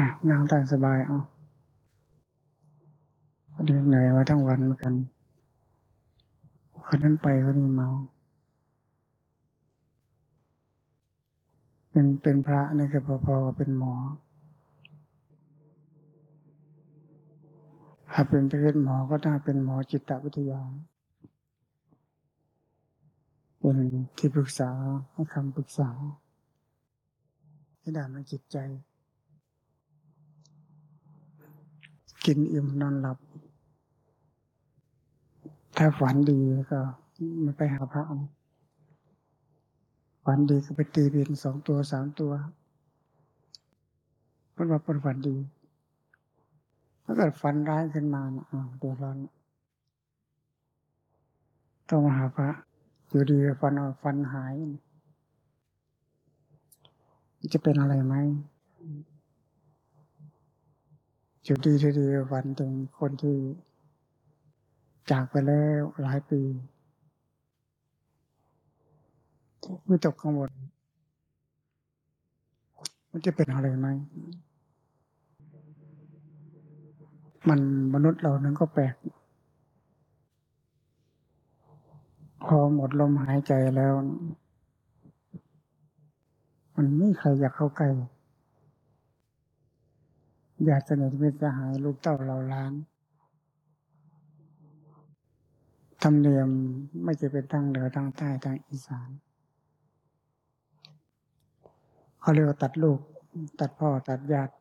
อะนั่งตามสบายเอาวันนี้เหนื่อยมาทั้งวันเหมือนกันคนนั้นไปคนนี้เมา เป็นเป็นพระนี่ก็พอๆกับเป็นหมอถ้าเป็นเพศหมอก็น่าเป็นหมอจิตวิทยา เป็นที่ปรึกษาให้คำปรึกษาให้ด่านมันจิตใจ กินอิ่มนอนหลับ ถ้าฝันดีก็มันไปหาพระฝันดีก็ไปตีเป็นสองตัวสามตัวเพราะว่าเป็นฝันดี ถ้าเกิดฝันร้ายขึ้นมานะอ้าวเดือดร้อนต้องมาหาพระ อยู่ดีฟันเอาฟันหาย จะเป็นอะไรไหม อยู่ดีดีวันถึงคนที่ จากไปแล้วหลายปีวิตกกังวลมันจะเป็นอะไรไหมมันมนุษย์เรานั้นก็แปลก พอหมดลมหายใจแล้ว มันไม่ใครอยากเข้าใกล้ อยากสนิทมิตรสหายลูกเต้าเราล้านธรรมเนียมไม่จะเป็นทางเหนือทางใต้ทางอีสานเขาเรียกว่าตัดลูก ตัดพ่อตัดญาติ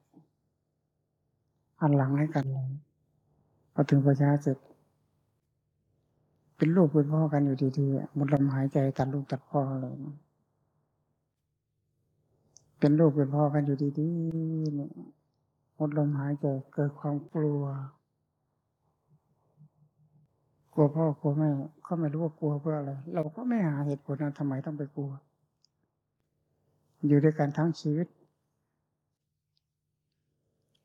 อันหลังให้กันพอถึงประชาเสร็จเป็นลูกเป็นพ่อกันอยู่ดีๆหมดลมหายใจตัดลูกตัดพ่อเลยเป็นลูกเป็นพ่อกันอยู่ดีๆเนี่ย มดลมหายใจเกิดความกลัว กลัวพ่อกลัวแม่ก็ไม่รู้ว่ากลัวเพื่ออะไร เราก็ไม่หาเหตุผลนะทำไมต้องไปกลัว อยู่ด้วยกันทั้งชีวิต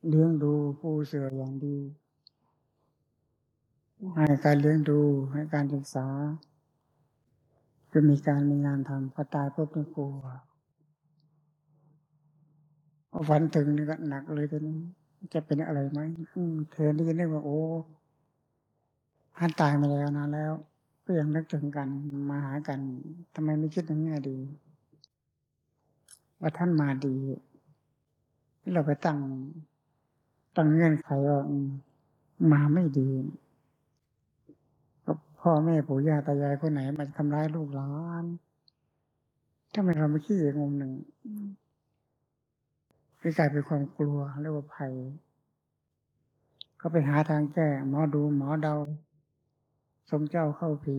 เลี้ยงดูผู้เสืออย่างดี ให้การเลี้ยงดูให้การศึกษาจะมีการมีงานทำพอตายปุ๊บไม่กลัว วันถึงนี่ก็หนักเลยทีนี้จะเป็นอะไรไหมเธอได้ยินได้ว่าโอ้ท่านตายมาแล้วนานแล้ว ก็ยังนึกถึงกันมาหากันทำไมไม่คิดอย่างนี้ดี ว่าท่านมาดี เราไปตั้งตั้งเงื่อนไขว่ามาไม่ดีก็พ่อแม่ปู่ย่าตายายคนไหนมาทำร้ายลูกหลานถ้าไม่เราไม่คิดอีกมุมหนึ่ง คือกลายเป็นความกลัวเรียกว่าภัย ก็ไปหาทางแก้ หมอดูหมอเดาสมเจ้าเข้าผี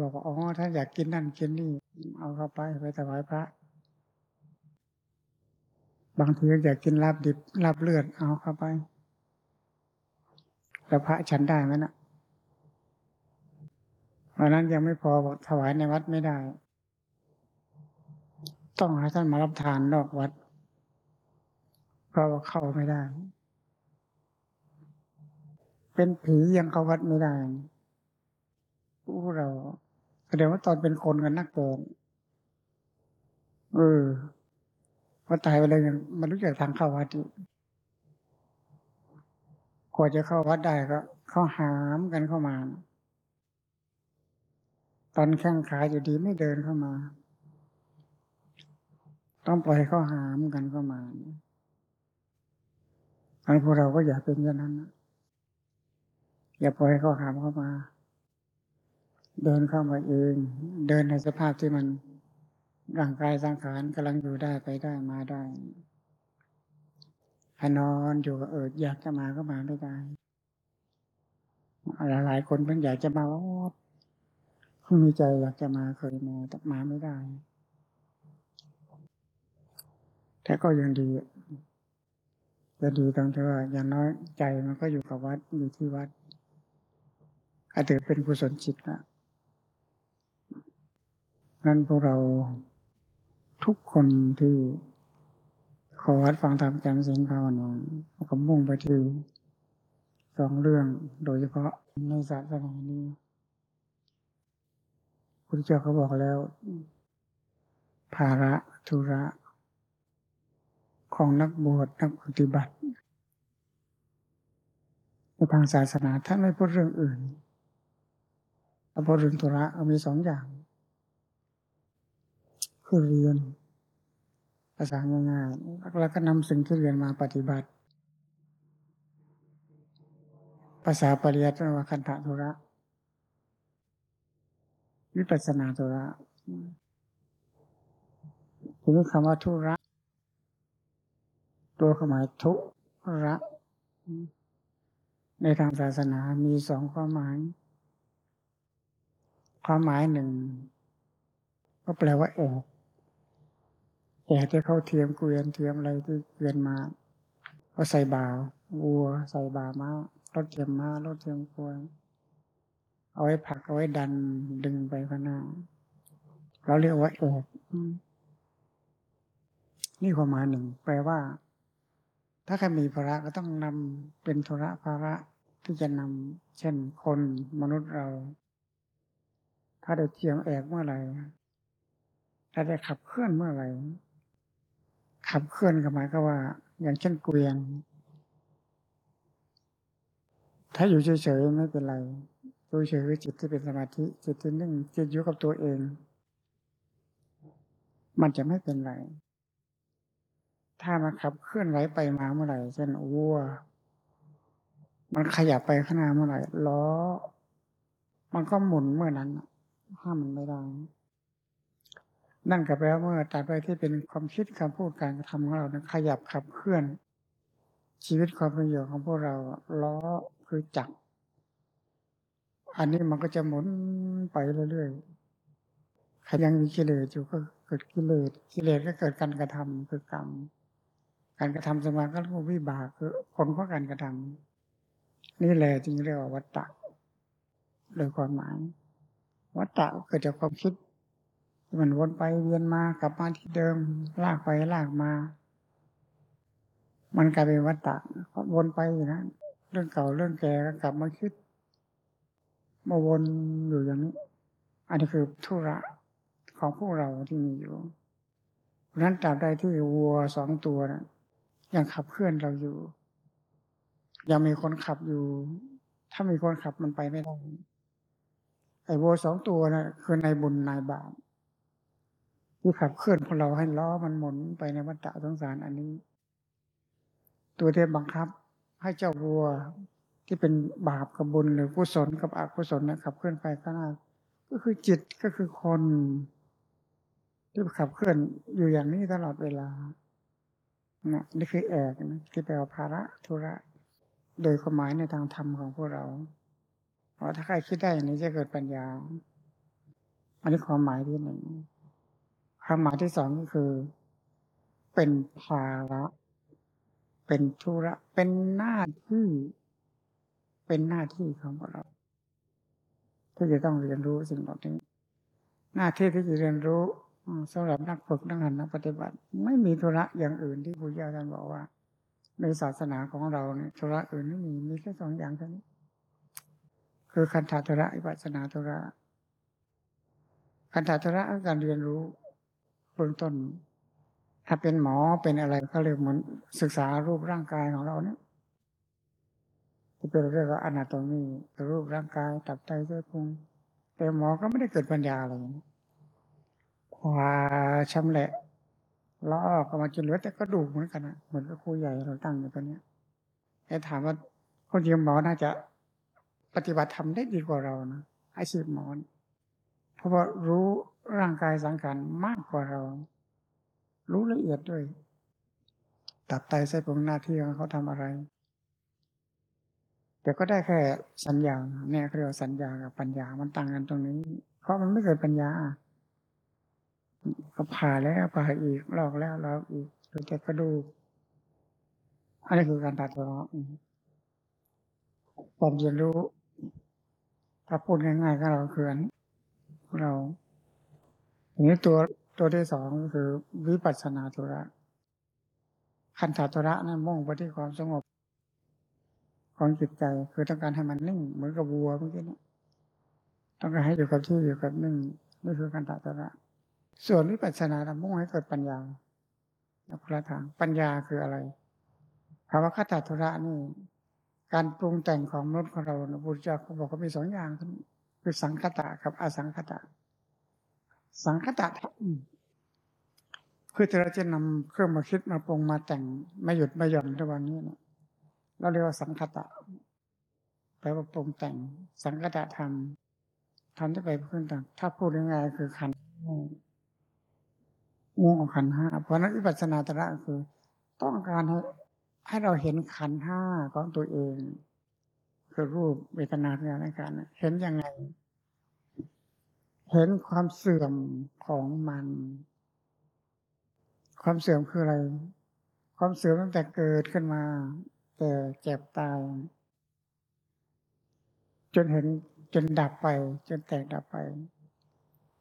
บอกว่าอ๋อถ้าอยากกินนั่นกินนี่ เอาเข้าไปไปถวายพระ บางทีอยากกินลาบดิบลาบเลือดเอาเข้าไป แล้วพระฉันได้ไหมนะวันนั้นยังไม่พอบอกถวายในวัดไม่ได้ ต้องให้ท่านมารับทานนอกวัด เพราะว่าเข้าไม่ได้ เป็นผียังเข้าวัดไม่ได้ผู้เราแสดงว่าตอนเป็นคนกันนักเกินเออพอตายไปเลยยังมันรู้จักทางเข้าวัดกว่าจะเข้าวัดได้ก็เข้าหามกันเข้ามา ตอนแข้งขาอยู่ดีไม่เดินเข้ามา ต้องปล่อยเขาหามกันเข้ามาอันพวกเราก็อย่าเป็นอย่างนั้นนะอย่าปล่อยเขาหามเข้ามา เดินเข้ามาเองเดินในสภาพที่มันร่างกายสังขารกำลังอยู่ได้ไปได้มาได้ถ้านอนอยู่ก็เอออยากจะมาก็มาไม่ได้หลายหลายคนเพิ่งอยากจะมาว่าเพิ่งมีใจอยากจะมาเคยมาแต่มาไม่ได้ แต่ก็ยังดีจะดีตรงที่ว่าอย่างน้อยใจมันก็อยู่กับวัดอยู่ที่วัดอาจจะเป็นกุศลจิตนะนั้นพวกเราทุกคนที่ขอวัดฟังธรรมจำสิงภาวนาก็มุ่งไปที่สองเรื่องโดยเฉพาะในศาสนานี้พุทธเจ้าเขาบอกแล้ว ภาระธุระ ของนักบวชนักปฏิบัติในทางศาสนาท่านไม่พูดเรื่องอื่นแต่พูดเรื่องธุระมีสองอย่าง คือเรียน ภาษาง่ายๆแล้วก็นำสิ่งที่เรียนมาปฏิบัติ ภาษาปริยัติเรียกว่าคันธะธุระ วิปัสสนาธุระทีนี้คำว่าธุระ ตัวความหมายทุระในทางศาสนามีสองความหมาย ความหมายหนึ่ง ก็แปลว่าแอกแอกที่เขาเทียมเกวียนเทียมอะไรที่เกวียนมาก็ใส่บาวัว ใส่บาม้ารถเทียมม้ารถเทียมกวนเอาไว้ผลักเอาไว้ดันดึงไปข้างหน้า เราเรียกว่าแอกนี่ความหมายหนึ่ง แปลว่า ถ้าใครมีภาระก็ต้องนำเป็นธุระภาระที่จะนำเช่นคนมนุษย์เรา ถ้าได้เทียมแอกเมื่อไหร่ถ้าได้ขับเคลื่อนเมื่อไหร่ขับเคลื่อนก็หมายก็ว่า อย่างเช่นเกวียน ถ้าอยู่เฉยๆไม่เป็นไรดูเฉยคือจิตที่เป็นสมาธิจิตที่นิ่งจิตอยู่กับตัวเอง มันจะไม่เป็นไร ถ้ามันขับเคลื่อนไหวไปมาเมื่อไหร่เช่นวัว มันขยับไปข้างหน้าเมื่อไหร่ล้อ มันก็หมุนเมื่อนั้นห้ามมันไม่ได้นั่นก็แปลว่าเมื่อตัดไปที่เป็นความคิดคำพูดการกระทำของเรานขยับขับเคลื่อน ชีวิตความเป็นอยู่ของพวกเราล้อคือจักรอันนี้มันก็จะหมุนไปเรื่อยๆใครยังมีกิเลสอยู่ก็เกิดกิเลสกิเลสก็เกิดการกระทำคือกรรม การกระทำสมาก็รียกว่าวิบากคือผลของการกระทำนี่แหละจึงเรียกว่าวัตตะโดยความหมาย วัตตะเกิดจากความคิด มันวนไปเวียนมากลับมาที่เดิม ลากไปลากมา มันกลายเป็นวัตตะวนไปอยู่นะเรื่องเก่าเรื่องแก่ก็กลับมาคิดมาวนอยู่อย่างนี้ อันนี้คือธุระของพวกเราที่มีอยู่เพราะนั้นตราบใดที่วัวสองตัวนะ ยังขับเคลื่อนเราอยู่ ยังมีคนขับอยู่ ถ้ามีคนขับมันไปไม่ได้ไอ้วัวสองตัวนะคือในบุญนายบาปที่ขับเคลื่อนพวกเราให้ล้อมันหมุนไปในวัฏฏะสงสารอันนี้ ตัวเที่บังคับ ให้เจ้าวัวที่เป็นบาปกับบุญหรือกุศลกับอกุศลนะขับเคลื่อนไปข้างหน้าก็คือจิตก็คือคนที่ขับเคลื่อนอยู่อย่างนี้ตลอดเวลา นะนี่คือแอกนะที่แปลว่าภาระธุระ โดยความหมายในทางธรรมของพวกเราเพราะถ้าใครคิดได้อย่างนี้จะเกิดปัญญา อันนี้ความหมายที่หนึ่งความหมายที่สองก็คือ เป็นภาระเป็นธุระ เป็นหน้าที่ เป็นหน้าที่ของเราที่จะต้องเรียนรู้สิ่งเหล่านี้ หน้าที่ที่จะเรียนรู้ สำหรับนักฝึกนักหันนักปฏิบัติ ไม่มีธุระอย่างอื่นที่พุทธเจ้าท่านบอกว่า ในศาสนาของเราเนี่ยธุระอื่นไม่มีมีแค่สองอย่างเท่านี้ คือคันธาธุระอิปัสนาธุระคันธาธุระการเรียนรู้เบื้องต้น ถ้าเป็นหมอเป็นอะไรก็เรียกเหมือนศึกษารูปร่างกายของเราเนี่ยที่เป็นเรื่องของอนาโตมีรูปร่างกายตับไตเส้นพุงแต่หมอก็ไม่ได้เกิดปัญญาอะไร พอชำแหละล้อออกมาจนเหลือแต่ก็ดูเหมือนกันนะเหมือนกับครูใหญ่เราตั้งอยู่ตอนนี้แต่ถามว่าคนยิมหมอน่าจะปฏิบัติทำได้ดีกว่าเรานะอาชีพหมอเพราะว่ารู้ร่างกายสังขารมากกว่าเรา รู้ละเอียดด้วย ตับไตไส้พุงหน้าที่ของเขาทำอะไรแต่ก็ได้แค่สัญญาเนี่ยเรียกว่าสัญญากับปัญญามันต่างกันตรงนี้ เพราะมันไม่เคยปัญญา ก็ผ่าแล้วผ่าอีกลอกแล้วลอกอีกหรือแต่กระดูกอันนี้คือการตัดตัวความเรียนรู้ ถ้าพูดง่ายๆก็เราคือนเราอันนี้ตัวตัวที่สองคือ วิปัสสนาธุระคันธาธุระนั้นมุ่งไปที่ความสงบ ของจิตใจคือต้องการให้มันนิ่งเหมือนกับวัวเมื่อกี้นี้ต้องการให้อยู่กับที่อยู่กับนิ่งนี่คือการตัดตระ ส่วนวิปัสสนาทำมุ่งให้เกิดปัญญาคนละทางปัญญาคืออะไรภาวะคตาธุระนี่ การปรุงแต่งของมนุษย์ของเราพระพุทธเจ้าเขาบอกว่ามีสองอย่างคือสังคตะกับอสังคตะ สังคตะคือที่เราจะนำเครื่องมาคิดมาปรุงมาแต่งไม่หยุดไม่หย่อนในวันนี้นะเราเรียกว่าสังคตะแปลว่าปรุงแต่ง สังคตะธรรมทำได้ไปเพื่อนต่างถ้าพูดง่ายๆคือขันธ์ งูของขันห้าเพราะนั้นวิปัสสนาตระคือ ต้องการให้ให้เราเห็นขันห้าของตัวเอง คือรูปเวทนาสัญญาการเห็นยังไง เห็นความเสื่อมของมัน ความเสื่อมคืออะไร ความเสื่อมตั้งแต่เกิดขึ้นมา แต่เจ็บตายจนเห็นจนดับไป จนแตกดับไป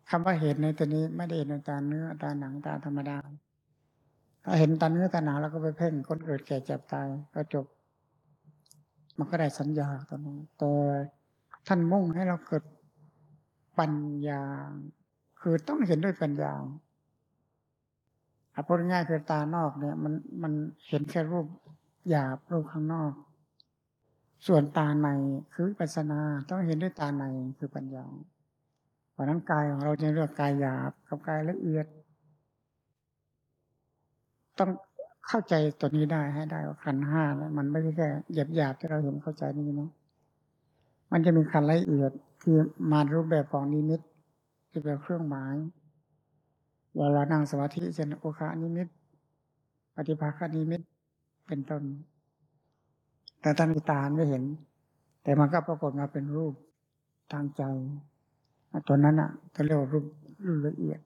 คำว่าเห็นในตัวนี้ไม่ได้เห็นในตาเนื้อตาหนังตาธรรมดา ถ้าเห็นตาเนื้อตาหนังแล้วก็ไปเพ่งคนเกิดแก่เจ็บตายก็จบ มันก็ได้สัญญาตรงนี้แต่ท่านมุ่งให้เราเกิดปัญญา คือต้องเห็นด้วยปัญญาพูดง่ายคือตานอกเนี่ย มันมันเห็นแค่รูปหยาบรูปข้างนอก ส่วนตาในคือปัสนาต้องเห็นด้วยตาในคือปัญญา เพราะนั้นกายของเราจะเรียกกายหยาบกับกายละเอียด ต้องเข้าใจตัวนี้ได้ให้ได้ว่าขันธ์ห้าเนี่ยมันไม่ใช่แค่หยาบหยาบที่เราเห็นเข้าใจนี่นะมันจะมีขันธ์ละเอียดที่มารูปแบบของนิมิตที่เป็นเครื่องหมายเวลานั่งสมาธิเช่นอุคคหนิมิตปฏิภาคนิมิตเป็นต้น แต่ท่านมีตาไม่เห็น แต่มันก็ปรากฏมาเป็นรูปทางใจ ตัวนั้นอะเขาเรียกว่ารูปรูปละเอียด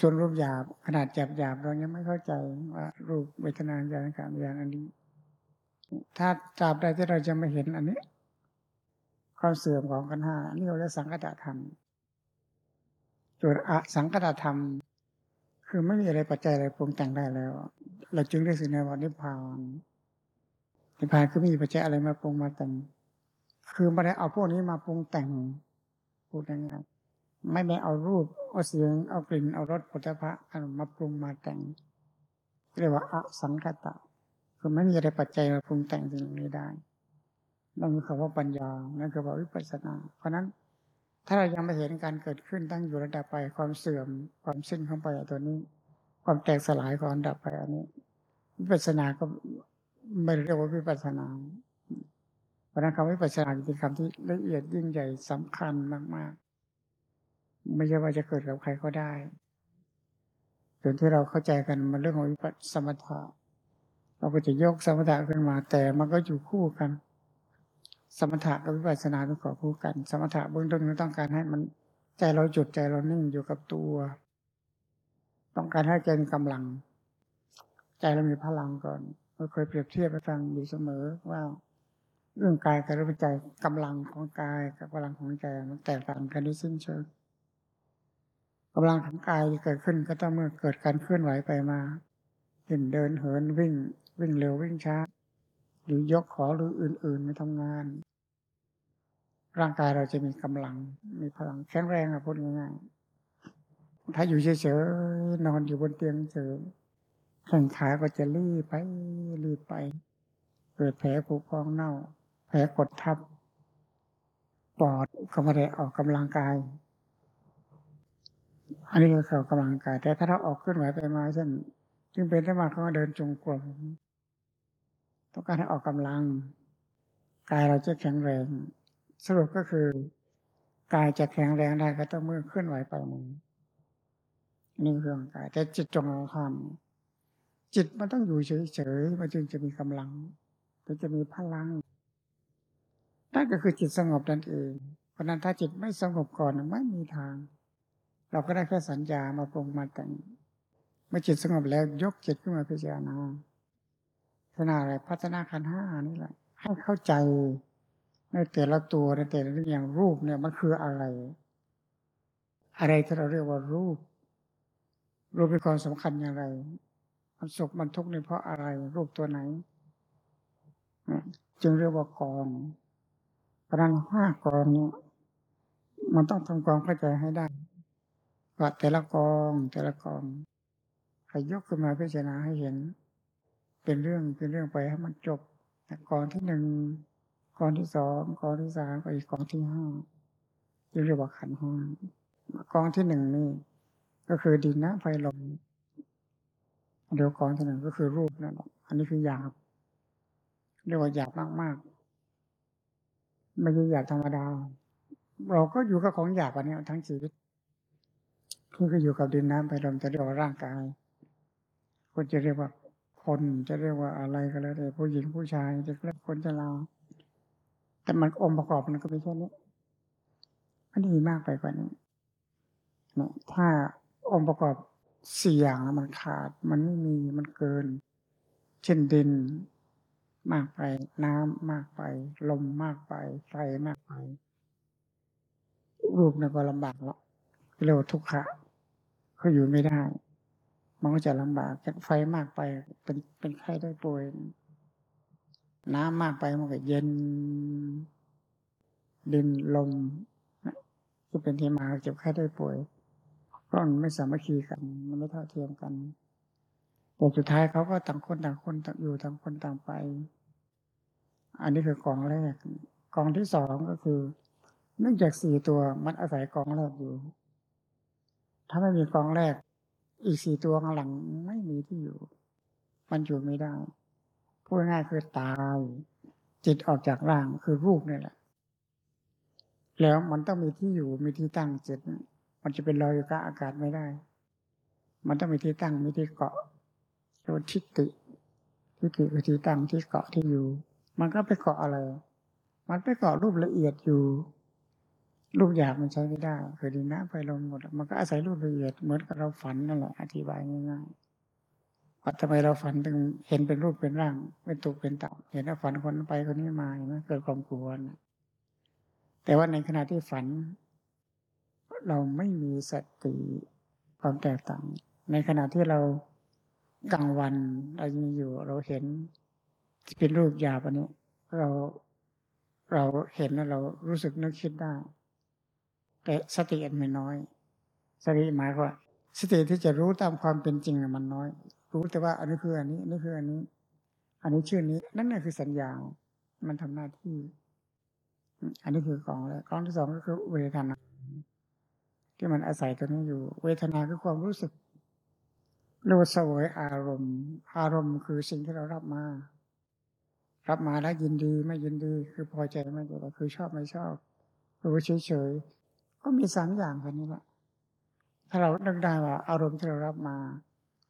ส่วนรูปหยาบขนาดหยาบหยาบเรายังไม่เข้าใจว่ารูปเวทนาอย่างการอย่างอันนี้ ถ้าจับได้ที่เราจะไม่เห็นอันนี้ความเสื่อมของกันห้านี่เราเรียกสังกัตธรรมส่วนอสังกัตธรรม คือไม่มีอะไรปัจจัยอะไรปรุงแต่งได้แล้ว เราจึงเรียสิ่งนี้ว่านิพพานนิพพานคือไม่มีปัจจัยอะไรมาปรุงมาแต่ง คือไม่ได้เอาพวกนี้มาปรุงแต่ง พูดง่ายๆไม่ได้เอารูป เอาเสียง เอากลิ่น เอารสผลิตภัณฑ์มาปรุงมาแต่ง เรียกว่าอสังคตะ คือไม่มีอะไรปัจจัยมาปรุงแต่งสิ่งนี้ได้นั่นคือคำว่าปัญญา นั่นคือว่าวิปัสสนา เพราะนั้นถ้าเรายังไม่เห็นการเกิดขึ้นตั้งอยู่ระดับไปความเสื่อม ความสิ้นของไปตัวนี้ ความแตกสลายของดับไปอันนี้วิปัสสนาก็ไม่เรียกว่าวิปัสสนา เพราะนั้นคำวิปัสสนาเป็นคำที่ละเอียดยิ่งใหญ่สำคัญมากๆ ไม่ใช่ว่าจะเกิดกับใครก็ได้ส่วนที่เราเข้าใจกันมันเรื่องของวิปัสสมถะเราก็จะยกสมถะขึ้นมา แต่มันก็อยู่คู่กัน สมถะกับวิปัสสนาต้องขอคู่กัน สมถะเบื้องต้นเราต้องการให้มันใจเราจุดใจเรานิ่งอยู่กับตัว ต้องการให้ใจมีกำลัง ใจเรามีพลังก่อนเราเคยเปรียบเทียบไปฟังอยู่เสมอว่า เรื่องกายกับเรื่องใจกำลังของกายกับกำลังของใจมันแตกต่างกันที่สิ้นเชิงกำลังของกายที่เกิดขึ้นก็ต้องเมื่อเกิดการเคลื่อนไหวไปมาเห็นเดินเหินวิ่ง วิ่งเร็ววิ่งช้า หรือยกขอหรืออื่นๆมาทำงาน ร่างกายเราจะมีกำลัง มีพลังแข็งแรงอะพูดง่ายๆถ้าอยู่เฉยๆนอนอยู่บนเตียงเฉยแข่งขาก็จะรีบไปรีบไป เกิดแผลผุพองเน่า แผลกดทับ ปอดก็ไม่ได้ออกกำลังกาย อันนี้คือเขากำลังกาย แต่ถ้าเราออกขึ้นไหวไปมาเช่นจึงเป็นได้มาเขาเดินจงกรมต้องการให้ออกกำลัง กายเราจะแข็งแรง สรุปก็คือกายจะแข็งแรงได้ก็ต้องมือเคลื่อนไหวไปมือนี่เรื่องกาย แต่จิตจงทำจิตมันต้องอยู่เฉยๆมันจึงจะมีกำลังถึงจะมีพลัง นั่นก็คือจิตสงบนั่นเอง เพราะนั้นถ้าจิตไม่สงบก่อนไม่มีทาง เราก็ได้แค่สัญญามาปรุงมาแต่งเมื่อจิตสงบแล้วยกจิตขึ้นมาพิจารณาพัฒนาอะไรพัฒนาขันห้านี่แหละ ให้เข้าใจในแต่ละตัวในแต่ละเรื่องอย่างรูปเนี่ยมันคืออะไร อะไรที่เราเรียกว่ารูป รูปเป็นความสำคัญอย่างไรมันสุขมันทุกข์ในเพราะอะไร รูปตัวไหน จึงเรียกว่ากอง พลังห้ากองนี้มันต้องทำความเข้าใจให้ได้ว่าแต่ละกอง แต่ละกองให้ยกขึ้นมาพิจารณาให้เห็น เป็นเรื่องเป็นเรื่องไปให้มันจบกองที่หนึ่งกองที่สองกองที่สามไปอีกกองที่ห้าเรียกว่าขันห้ากองที่หนึ่งนี่ก็คือดินน้ำไฟลมเดี๋ยวกองที่หนึ่งก็คือรูปนั่นแหละอันนี้คือหยาบเรียกว่าหยาบมากๆ ไม่ใช่หยาบธรรมดา เราก็อยู่กับของหยาบอันนี้ทั้งชีวิตคือก็อยู่กับดินน้ำไฟลมจะเรียกว่าร่างกาย คนจะเรียกว่าคนจะเรียกว่าอะไรก็แล้วแต่ผู้หญิงผู้ชายจะเรียกคนจะลาแต่มันองค์ประกอบมันก็เป็นแค่นี้มันมีมากไปกว่านี้นี่ถ้าองค์ประกอบสี่อย่างมันขาด มันไม่มีมันเกิน เช่นดิน มากไป น้ำมากไป ลมมากไปไฟมากไปรูปนี่ก็ลำบากและเรียกว่าทุกขะเขาอยู่ไม่ได้ มันก็จะลำบากไฟมากไป เป็นเป็นไข้ได้ป่วย น้ำมากไปมันก็เย็น ดินลมที่เป็นที่มาเจ็บไข้ได้ป่วยเพราะมันไม่สามัคคีกัน มันไม่เท่าเทียมกัน แต่สุดท้ายเขาก็ต่างคนต่างคนต่างอยู่ต่างคนต่างไป อันนี้คือกองแรก กองที่สองก็คือ เนื่องจากสี่ตัวมันอาศัยกองแรกอยู่ ถ้าไม่มีกองแรก อีกสี่ตัวข้างหลังไม่มีที่อยู่ มันอยู่ไม่ได้พูดง่ายคือตายจิตออกจากร่างคือรูปนี่แหละ แล้วมันต้องมีที่อยู่มีที่ตั้งจิตมันจะเป็นลอยอยู่กับอากาศไม่ได้ มันต้องมีที่ตั้งมีที่เกาะ โดยทิฏฐิทิฏฐิคือที่ตั้งที่เกาะที่อยู่ มันก็ไปเกาะอะไร มันไปเกาะรูปละเอียดอยู่รูปหยาบมันใช้ไม่ได้คือดินน้ำไฟลมหมด มันก็อาศัยรูปละเอียดเหมือนกับเราฝันนั่นแหละอธิบายง่ายๆว่าทำไมเราฝันถึงเห็นเป็นรูปเป็นร่างเป็นตุกเป็นต่ำเห็นว่าฝันคนไปคนนี้มาเห็นไหมเกิดความกลัวนะแต่ว่าในขณะที่ฝัน เราไม่มีสติความแตกต่าง ในขณะที่เรา กลางวันเรามีอยู่ เราเห็นที่เป็นรูปหยาบอันนี้ เราเราเห็นแล้วเรารู้สึกนึกคิดได้ แต่สติอันไม่น้อย สติหมายว่าสติที่จะรู้ตามความเป็นจริงมันน้อย รู้แต่ว่าอันนี้คืออันนี้อันนี้คืออันนี้ อันนี้ชื่อนี้ นั่นแหละคือสัญญา มันทำหน้าที่ อันนี้คือกองแรกกองที่สองก็คือเวทนา ที่มันอาศัยตัวนี้อยู่ เวทนาคือความรู้สึก เรียกว่าเสวยอารมณ์ อารมณ์คือสิ่งที่เรารับมา รับมาแล้วยินดีไม่ยินดี คือพอใจไม่พอใจคือชอบไม่ชอบหรือเฉยเฉยก็มีสามอย่างแค่นี้แหละถ้าเราเลือกได้ว่า อารมณ์ที่เรารับมา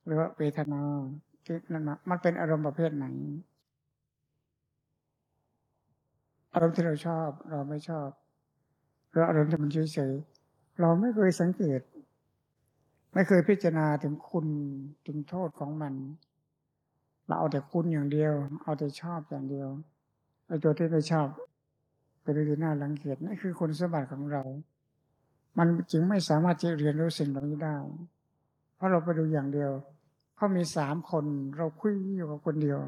หรือว่าเวทนาที่นั่นมามันเป็นอารมณ์ประเภทไหน อารมณ์ที่เราชอบ เราไม่ชอบหรืออารมณ์ที่มันเฉยเฉยเราไม่เคยสังเกต ไม่เคยพิจารณาถึงคุณถึงโทษของมัน เราเอาแต่คุณอย่างเดียว เอาแต่ชอบอย่างเดียวไอ้ตัวที่ไม่ชอบเป็นเรื่น่ารังเกียจนั่นคือคุณสมบัติของเรา มันจึงไม่สามารถจะเรียนรู้สิ่งเหล่านี้ได้ เพราะเราไปดูอย่างเดียวเขามีสามคนเราคุยอยู่กับคนเดียว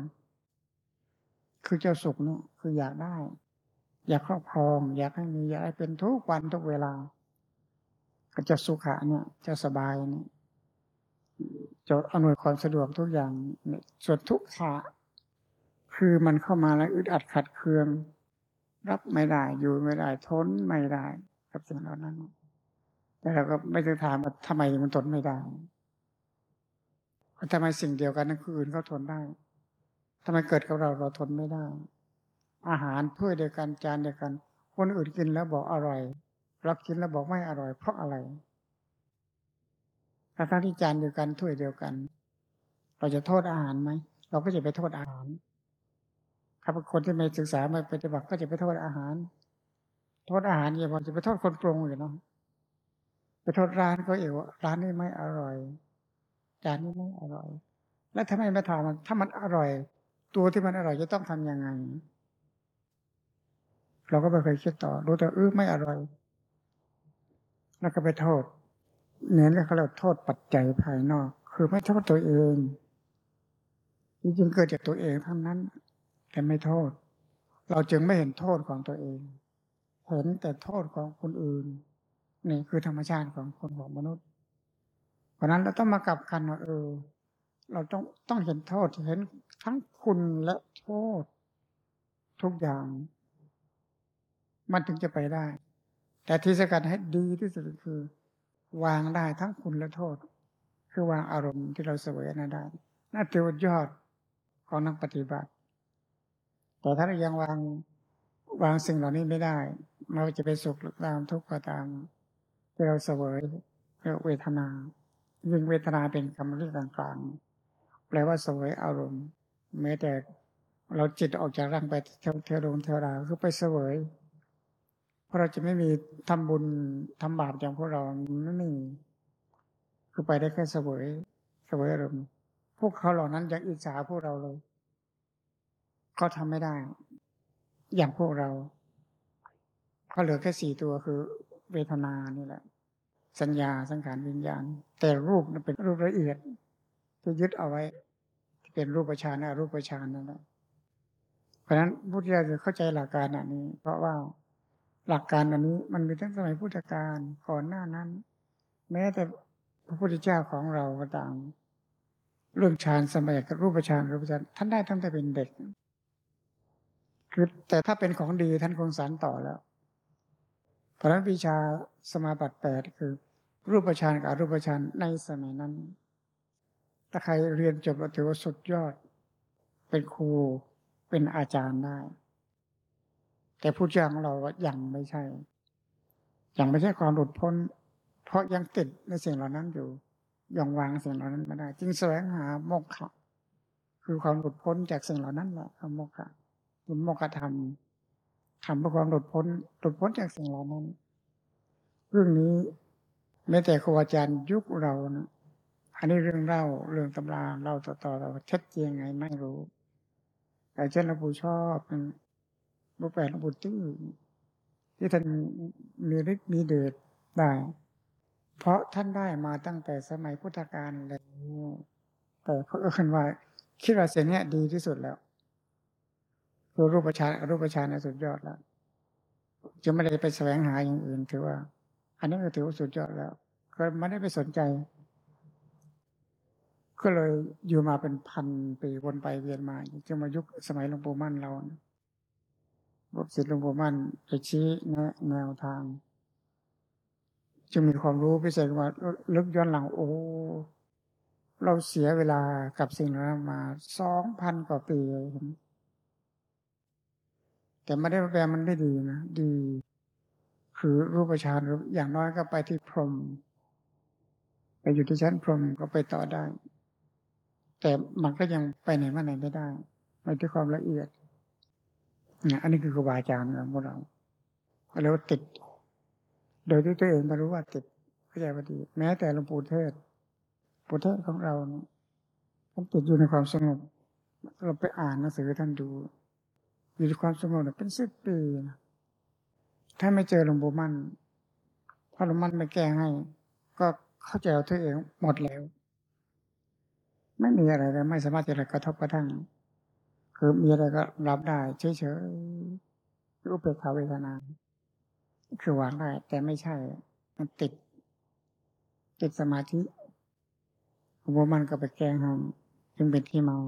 คือเจ้าสุขเนี่ยคืออยากได้ อยากครอบครอง อยากให้มีอยากให้เป็นทุกวันทุกเวลา ก็จะสุขะเนี่ยจะสบายเนี่ยจะอำนวยความสะดวกทุกอย่าง ส่วนทุกขะคือมันเข้ามาแล้วอึดอัดขัดเคือง รับไม่ได้ อยู่ไม่ได้ทนไม่ได้กับสิ่งเหล่านั้น แต่เราก็ไม่ต้องถามว่าทำไมมันทนไม่ได้ทำไมสิ่งเดียวกันนั่นคืออื่นเขาทนได้ทำไมเกิดกับเราเราทนไม่ได้ อาหารเพื่อเดียวกันจานเดียวกัน คนอื่นกินแล้วบอกอร่อย เรากินแล้วบอกไม่อร่อย เพราะอะไรทั้งที่จานเดียวกันถ้วยเดียวกัน เราจะโทษอาหารไหมเราก็จะไปโทษอาหารครับคนที่ไม่ศึกษาไม่ปฏิบัติก็จะไปโทษอาหาร โทษอาหารอย่าบอจะไปโทษคนปรุงอยู่เนาะไปโทษร้านก็เอวร้านนี้ไม่อร่อยจานนี้ไม่อร่อย แล้วทำไมไม่ถามมันถ้ามันอร่อย ตัวที่มันอร่อยจะต้องทํำยังไง เราก็ไม่เคยคิดต่อรู้แต่เออไม่อร่อย แล้วก็ไปโทษเน้นเขาเรียกโทษปัจจัยภายนอก คือไม่โทษตัวเองจริงๆเกิดจากตัวเองทั้งนั้น แต่ไม่โทษ เราจึงไม่เห็นโทษของตัวเอง เห็นแต่โทษของคนอื่นนี่คือธรรมชาติของคนของมนุษย์ เพราะนั้นเราต้องมากลับกันว่าเออ เราต้องต้องเห็นโทษเห็นทั้งคุณและโทษ ทุกอย่าง มันถึงจะไปได้ แต่ที่สกัดให้ดีที่สุดคือ วางได้ทั้งคุณและโทษ คือวางอารมณ์ที่เราเสวยนั้นได้น่าถือว่ายอดของนักปฏิบัติ แต่ถ้าเรายังวางวางสิ่งเหล่านี้ไม่ได้ไม่ว่าจะเป็นสุขหรือตามทุกข์ก็ตามที่เราเสวยเรียกเวทนายิ่งเวทนาเป็นคำเรียกกลางๆแปลว่าเสวยอารมณ์แม้แต่เราจิตออกจากร่างไปเทวเทวดงเทวดาคือไปเสวย ราะเราจะไม่มีทำบุญทำบาปอย่างพวกเราไม่มีคือไปได้แค่เสวยเสวยอารมณ์พวกเขาเหล่านั้นยังอิจฉาพวกเราเลยเขาทำไม่ได้ อย่างพวกเราเขาเหลือแค่สี่ตัวคือ เวทนานี่แหละ สัญญาสังขารวิญญาณ แต่รูปนั้นเป็นรูปละเอียดที่ยึดเอาไว้ที่เป็นรูปฌานอรูปฌานนั่นแหละเพราะฉะนั้นพุทธเจ้าจะเข้าใจหลักการอันนี้ เพราะว่า หลักการอันนี้มันมีตั้งสมัยพุทธกาลก่อนหน้านั้น แม้แต่พระพุทธเจ้าของเราก็ตามเรื่องฌานสมัยกับรูปฌานรูปฌานท่านได้ตั้งแต่เป็นเด็กคือแต่ถ้าเป็นของดีท่านคงสานต่อแล้วเพราะนั้นวิชาสมาบัติแปดคือ รูปฌานกับอรูปฌานในสมัยนั้น ถ้าใครเรียนจบแล้วถือว่าสุดยอด เป็นครูเป็นอาจารย์ได้ แต่ผู้เจ้าของเราว่ายังไม่ใช่ ยังไม่ใช่ความหลุดพ้น เพราะยังติดในสิ่งเหล่านั้นอยู่ยังวางสิ่งเหล่านั้นไม่ได้ จึงแสวงหาโมกขะคือความหลุดพ้นจากสิ่งเหล่านั้นแหละคือโมกขะคือโมกขธรรมทำเพื่อความหลุดพ้นหลุดพ้นจากสิ่งเหล่านั้น เรื่องนี้แม้แต่ครูอาจารย์ยุคเรานะอันนี้เรื่องเล่าเรื่องตำราเล่าต่อๆเราชัดเจนไงไม่รู้ แต่เช่นหลวงปู่ชอบ เป็นรูปแปดหลวงปู่ตื้อที่ท่านมีฤทธิ์มีเดชได้เพราะท่านได้มาตั้งแต่สมัยพุทธกาลแล้วแต่เพราะเอิญว่า คิดว่าเสียงเนี้ยดีที่สุดแล้วคือรูปฌานรูปฌานสุดยอดแล้วจะไม่ได้ไปแสวงหาอย่างอื่น ถือว่า อันนี้ก็ถือว่าสุดยอดแล้ว ก็ไม่ได้ไปสนใจ ก็เลยอยู่มาเป็นพันปีวนไปเวียนมาจนมายุคสมัยหลวงปู่มั่นเรา บทศิษย์หลวงปู่มั่นไปชี้แนะแนวทาง จึงมีความรู้พิเศษว่าลึกย้อนหลังโอ้เราเสียเวลากับสิ่งนั้นมาสองพันกว่าปีเลยแต่ไม่ได้แปลมันไม่ดีนะดี คือรูปฌานอย่างน้อยก็ไปที่พรหมไปอยู่ที่ชั้นพรหมก็ไปต่อได้ แต่มันก็ยังไปไหนมาไหนไม่ได้ไปที่ความละเอียด อันนี้คือครูบาอาจารย์ของพวกเราเราติด โดยที่ตัวเองไม่รู้ว่าติดเข้าใจพอดี แม้แต่หลวงปู่เทศปู่เทศของเราท่านติดอยู่ในความสงบ เราไปอ่านหนังสือท่านดู อยู่ในความสงบเป็นสิบปีนถ้าไม่เจอหลวงปู่มั่นพอหลวงมั่นไม่แก้ให้ ก็เข้าใจเอาตัวเองหมดแล้ว ไม่มีอะไรเลยไม่สามารถจะกระทบกระทั่ง คือมีอะไรก็รับได้เฉยๆรูปเปกขาเวทนา คือวางได้ แต่ไม่ใช่ มันติด ติดสมาธิหลวงปู่มั่นก็ไปแก้ให้จึงเป็นที่เมา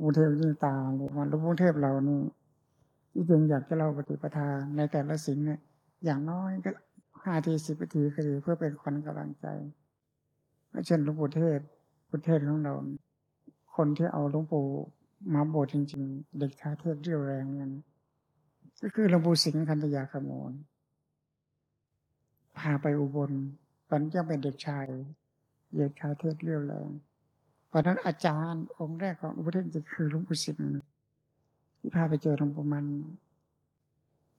อุเทพยิ่งตาหรือว่าหลวงพ่เทพเรานี่ที่จึงอยากจะเล่าปฏิปทาในแต่ละสิ่งเนี่ย อย่างน้อยก็ห้าทีสิบนาทีก็ดีเพื่อเป็นขวัญกำลังใจเช่นหลวงปู่เทศพุทเทศของเรา คนที่เอาหลวงปู่ มาโบสถ์จริง ๆ เด็กชายเทศเรียวแรงเนี่ยก็คือหลวงปู่สิงห์คันธยาขโมนพาไปอุบลตอนยังเป็นเด็กชายเด็กชายเทศเรียวแรงราะนั้นอาจารย์องค์แรกของอุปเทศจะคือหลวงปู่สิงห์ที่พาไปเจอหลวงปู่มัน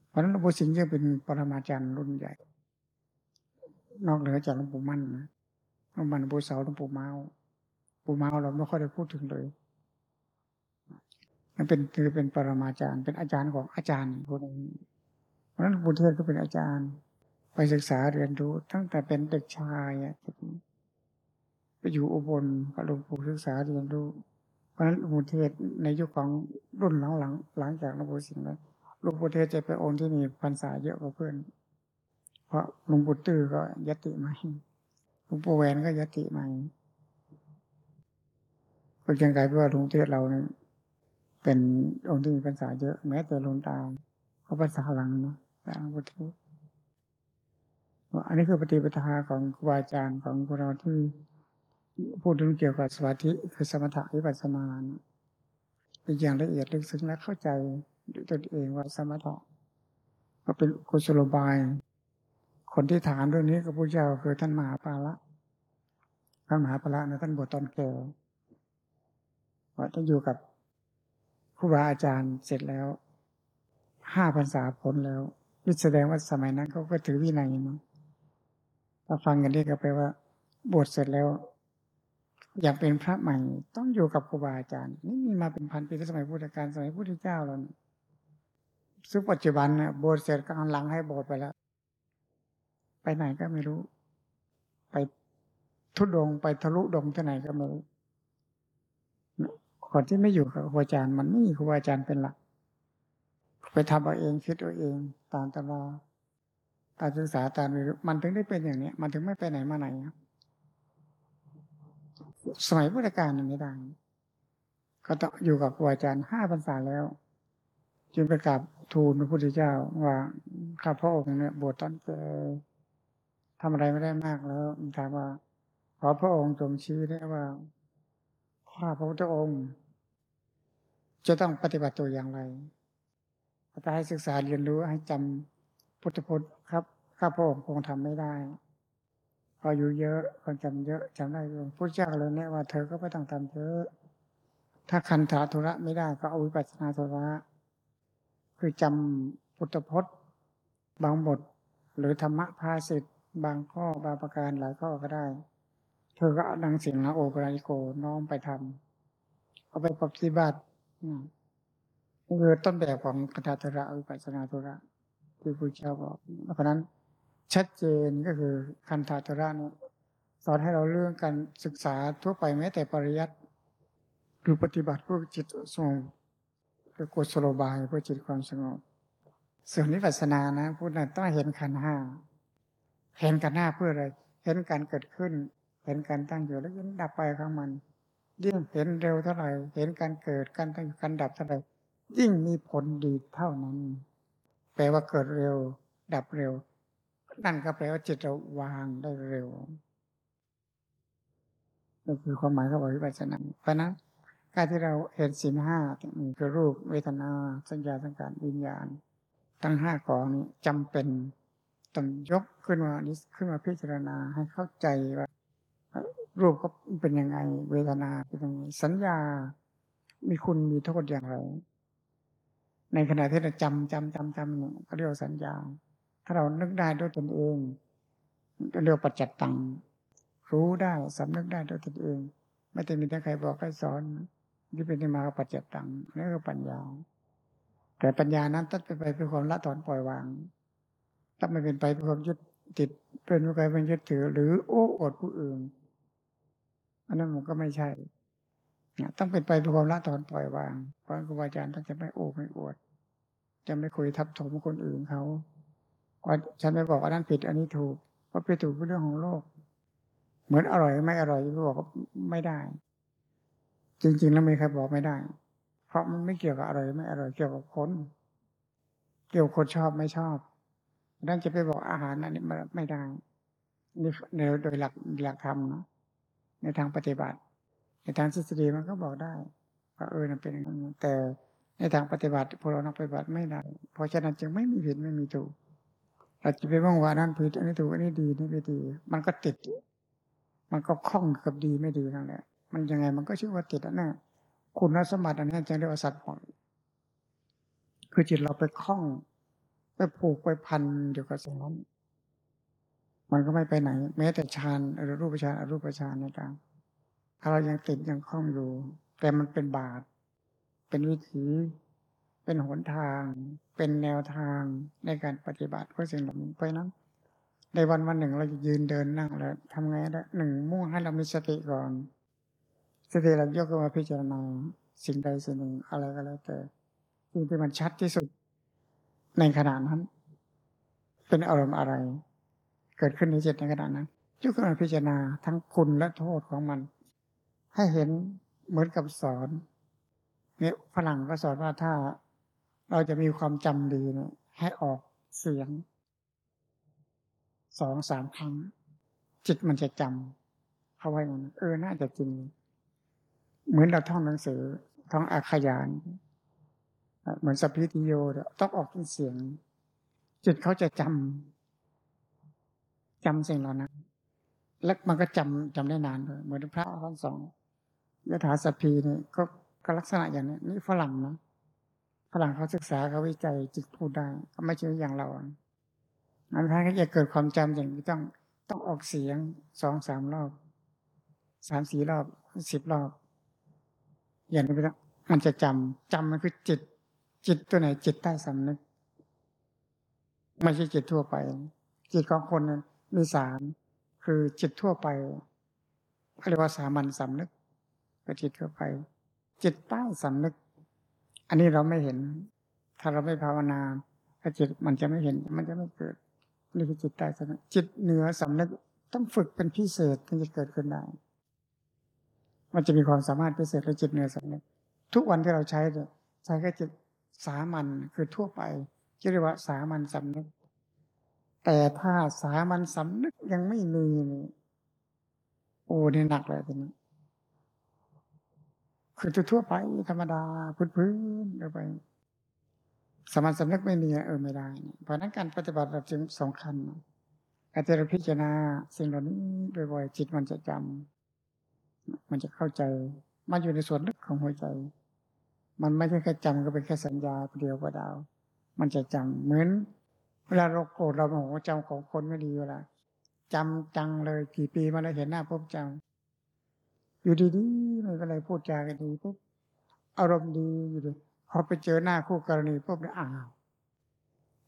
เพราะนั้นหลวงปู่สิงห์จะเป็นปรมาจารย์รุ่นใหญ่ นอกเหนือจากหลวงปู่มันนะหลวงปู่มันหลวงปู่เสาหลวงปู่เมาปู่เมาเราไม่ค่อยได้พูดถึงเลย มันเป็นคือเป็นปรมาจารย์ เป็นอาจารย์ของอาจารย์คนนี้เพราะนั้นหลวงปู่เทศก็เป็นอาจารย์ ไปศึกษาเรียนรู้ตั้งแต่เป็นเด็กชายอะไปอยู่อุบลกับหลวงปู่ศึกษาเรียนรู้ เพราะฉะนั้นหลวงปู่เทศในยุคของรุ่นหลังหลังหลังจากหลวงปู่สิงห์แล้วหลวงปู่เทศจะเป็นองค์ที่มีพรรษาเยอะกว่าเพื่อน เพราะหลวงปู่ตื้อก็ยติใหม่หลวงปู่แหวนก็ยติใหม่ก็ยังกลายเป็นว่าลุงเทศเราเนี่ย เป็นองค์ที่มีภาษาเยอะ แม้แต่ลงตาเขาภาษาหลังเนาะหลังพุทธอันนี้คือปฏิปทาของครูบาอาจารย์ของพวกเราที่พูดถึงเกี่ยวกับสมาธิคือสมถะวิปัสสนานเป็นอย่างละเอียดลึกซึ้งและเข้าใจด้วยตนเองว่าสมถะก็เป็นกุศโลบาย คนที่ถามเรื่องนี้กับพระเจ้าคือท่านมหาปาละท่านมหาปาละนะท่านบวชตอนแก่ว่าท่านอยู่กับ ครูบาอาจารย์เสร็จแล้วห้าพรรษาพ้นแล้วนี่แสดงว่าสมัยนั้นเขาก็ถือวินัยมั้งถ้าฟังกันนี่ก็แปลว่า บวชเสร็จแล้ว อยากเป็นพระใหม่ ต้องอยู่กับครูบาอาจารย์ นี่มีมาเป็นพันปีตั้งสมัยพุทธกาลสมัยพุทธเจ้าแล้วซึ่งปัจจุบันเนี่ยบวชเสร็จก็หันหลังให้บสถ์ไปแล้ว ไปไหนก็ไม่รู้ ไปทุดงไปทะลุดงที่ไหนก็ไม่รู้ คนที่ไม่อยู่กับครูอาจารย์ มันไม่มีครูอาจารย์เป็นหลัก ไปทำเอาเองคิดเอาเองตามตำราตามศึกษาตามมันถึงได้เป็นอย่างนี้มันถึงไม่ไปไหนมาไหนครับสมัยพุทธกาลมันไม่ได้ก็ต้องอยู่กับครูอาจารย์ห้าพรรษาแล้วจึงไปกราบทูลพระพุทธเจ้าว่าข้าพระองค์เนี่ยบวชตอนแก่ทำอะไรไม่ได้มากแล้วถามว่า ขอพระองค์จงชี้ได้ว่าข้าพระพุทธองค์ จะต้องปฏิบัติตัวอย่างไรถ้าให้ศึกษาเรียนรู้ให้จำพุทธพจน์ครับ ข้าพระองค์คงทำไม่ได้พออยู่เยอะคนจำเยอะจำได้เองพุทธเจ้าเลยเนี่ยว่าเธอก็ไม่ต้องทำเยอะ ถ้าคันธาธุระไม่ได้ก็เอาวิปัสสนาธุระ คือจำพุทธพจน์ บางบท หรือธรรมะภาสิทธ์บางข้อบางประการหลายข้อก็ได้ เธอก็เอาดังสิ่งนะโอปรายิโกน้อมไปทำเอาไปปฏิบัติ คือต้นแบบของคันธาธุระวิปัสนาธุระที่พระเจ้าบอกเพราะนั้นชัดเจนก็คือคันธาธุระเนี่ยสอนให้เราเรื่องการศึกษาทั่วไปแม้แต่ปริยัติหรือปฏิบัติเพื่อจิตสงบคือกดสโลบายเพื่อจิตความสงบส่วนนิพพานานะพูดนะต้องเห็นขันห้าเห็นกันหน้าเพื่ออะไร เห็นการเกิดขึ้น เห็นการตั้งอยู่แล้วยิ่งดับไปของมัน ยิ่งเห็นเร็วเท่าไหร่ เห็นการเกิดการตั้งการดับเท่าไหร่ยิ่งมีผลดีเท่านั้น แปลว่าเกิดเร็ว ดับเร็ว นั่นก็แปลว่าจิตเราวางได้เร็วนี่คือความหมายของวิปัสสนาเพราะนั้นการที่เราเห็นสินห้าคือรูปเวทนา สัญญาสังการวิญญาณ ทั้งห้ากองนี้จำเป็นต้องยกขึ้นมานี้ขึ้นมาพิจารณาให้เข้าใจว่า รูปก็เป็นยังไง เวทนาเป็นยังไงสัญญา มีคุณมีโทษอย่างไร ในขณะที่เราจำจำจำจำเนี่ยก็เรียกสัญญา ถ้าเรานึกได้ด้วยตนเองเรียกปัจจัตตัง รู้ได้สำนึกได้ด้วยตนเอง ไม่ได้มีใครบอกใครสอนที่เป็นที่มาปัจจตังนี่คือปัญญา แต่ปัญญานั้นต้องเป็นไปเพื่อความละถอนปล่อยวางต้องไม่เป็นไปเพื่อความยึดติดเป็นไปเป็นยึดถือ หรือโอ้อดผู้อื่น อันนั้นมันก็ไม่ใช่ต้องเป็นไปเพื่อความละถอนปล่อยวางเพราะครูบาอาจารย์ต้องจะไม่โอ้ไม่อวด จะไม่คุยทับถมคนอื่นเขาว่าฉันไม่บอกว่านั้นผิดอันนี้ถูกเพราะผิดถูกเป็นเรื่องของโลก เหมือนอร่อยไม่อร่อยบอกไม่ได้ จริง ๆ แล้วไม่ใครบอกไม่ได้ เพราะมันไม่เกี่ยวกับอะไรไม่อร่อยเกี่ยวกับคน เกี่ยวกับคนชอบไม่ชอบนั่นจะไปบอกอาหารอันนี้ไม่ได้นี่ในโดยหลักหลักธรรมนะ ในทางปฏิบัติ ในทางทฤษฎีมันก็บอกได้ว่าเออมันเป็นอย่างนั้แต่ในทางปฏิบัติพวกเรานักปฏิบัติไม่ได้ เพราะฉะนั้นจึงไม่มีผิดไม่มีถูกเราจะไปบ้างว่านั่นผิดอันนี้ถูกอันนี้ดีนี่ไม่ดี มันก็ติด มันก็คล้องกับดีไม่ดีนั่นแหละ มันยังไงมันก็ชื่อว่าติดอันนั้นคุณสมบัติอันนี้จะเรียกว่าสัตว์ปล่อยคือจิตเราไปคล้องไปผูกไปพันเดียวกับสิ่งนั้น มันก็ไม่ไปไหน แม้แต่ฌานหรือรูปฌานอรูปฌานในต่างถ้าเรายังติดยังคล้องอยู่ แต่มันเป็นบาตเป็นวิถี เป็นหนทาง เป็นแนวทางในการปฏิบัติเพื่อสิ่งเหล่านี้เพราะนั้นในวันวันหนึ่งเราจะยืนเดินนั่งแล้วทำไงได้หนึ่งมุ่งให้เรามีสติก่อน สติเรายกขึ้นมาพิจารณาสิ่งใดสิ่งหนึ่งอะไรก็แล้วแต่สิ่งที่มันชัดที่สุดในขณะนั้น เป็นอารมณ์อะไร เกิดขึ้นในจิตในขณะนั้นยกขึ้นมาพิจารณาทั้งคุณและโทษของมัน ให้เห็นเหมือนกับสอนเนี่ยฝรั่งก็สอนว่าถ้าเราจะมีความจำดีเนี่ยให้ออกเสียงสองสามครั้ง จิตมันจะจำเขาไว้มันเออน่าจะจริง เหมือนเราท่องหนังสือท่องอาขยาน เหมือนสพิธิโยต้องออกเสียง จิตเขาจะจำ จำสิ่งเหล่านั้น แล้วมันก็จำจำได้นานเลยเหมือนพระทั้งสองยถาสพีนี่ก็ก็ลักษณะอย่างนี้นี่ฝรั่งนะฝรั่งเขาศึกษาเขาวิจัยจิตพูดได้ก็ไม่ใช่อย่างเราอันท้ายก็จะเกิดความจำอย่างนี้ต้องต้องออกเสียงสองสามรอบสามสี่รอบสิบรอบ อย่างนี้ไปแล้วมันจะจำจำมันคือจิต จิตตัวไหนจิตใต้สำนึก ไม่ใช่จิตทั่วไป จิตของคนนั้น มีสามคือจิตทั่วไปเขาเรียกว่าสามัญสำนึกก็จิตทั่วไป จิตใต้สำนึก อันนี้เราไม่เห็น ถ้าเราไม่ภาวนาถ้าจิตมันจะไม่เห็น มันจะไม่เกิดนี่คือจิตใต้สำนึก จิตเหนือสำนึกต้องฝึกเป็นพิเศษถึงจะเกิดขึ้นได้ มันจะมีความสามารถพิเศษและจิตเหนือสำนึก ทุกวันที่เราใช้เนี่ยใช้แค่จิตสามัญคือทั่วไปเรียกว่าสามัญสำนึก แต่ถ้าสามัญสำนึกยังไม่มีนี่โอ้นี่หนักเลยทีนี้คือทั่วไปธรรมดาพื้นๆไปสามัญสำนึกไม่มีเออไม่ได้เพราะนั้นการปฏิบัติเราจึงสำคัญอาจจะพิจารณาสิ่งเหล่านี้บ่อยๆจิตมันจะจำมันจะเข้าใจ มันอยู่ในส่วนลึกของหัวใจ มันไม่ใช่แค่จำก็เป็นแค่สัญญาเดียวก็ดาว มันจะจำเหมือน เวลาเราโกรธเราโมโหจำของคนไม่ดีเวลาจำจังเลยกี่ปีมาแล้วเห็นหน้าปุ๊บจำอยู่ดีๆไม่เป็นไรพูดจากันดีปุ๊บอารมณ์ดีอยู่ดีพอไปเจอหน้าคู่กรณีปุ๊บเนี่ยอ้าว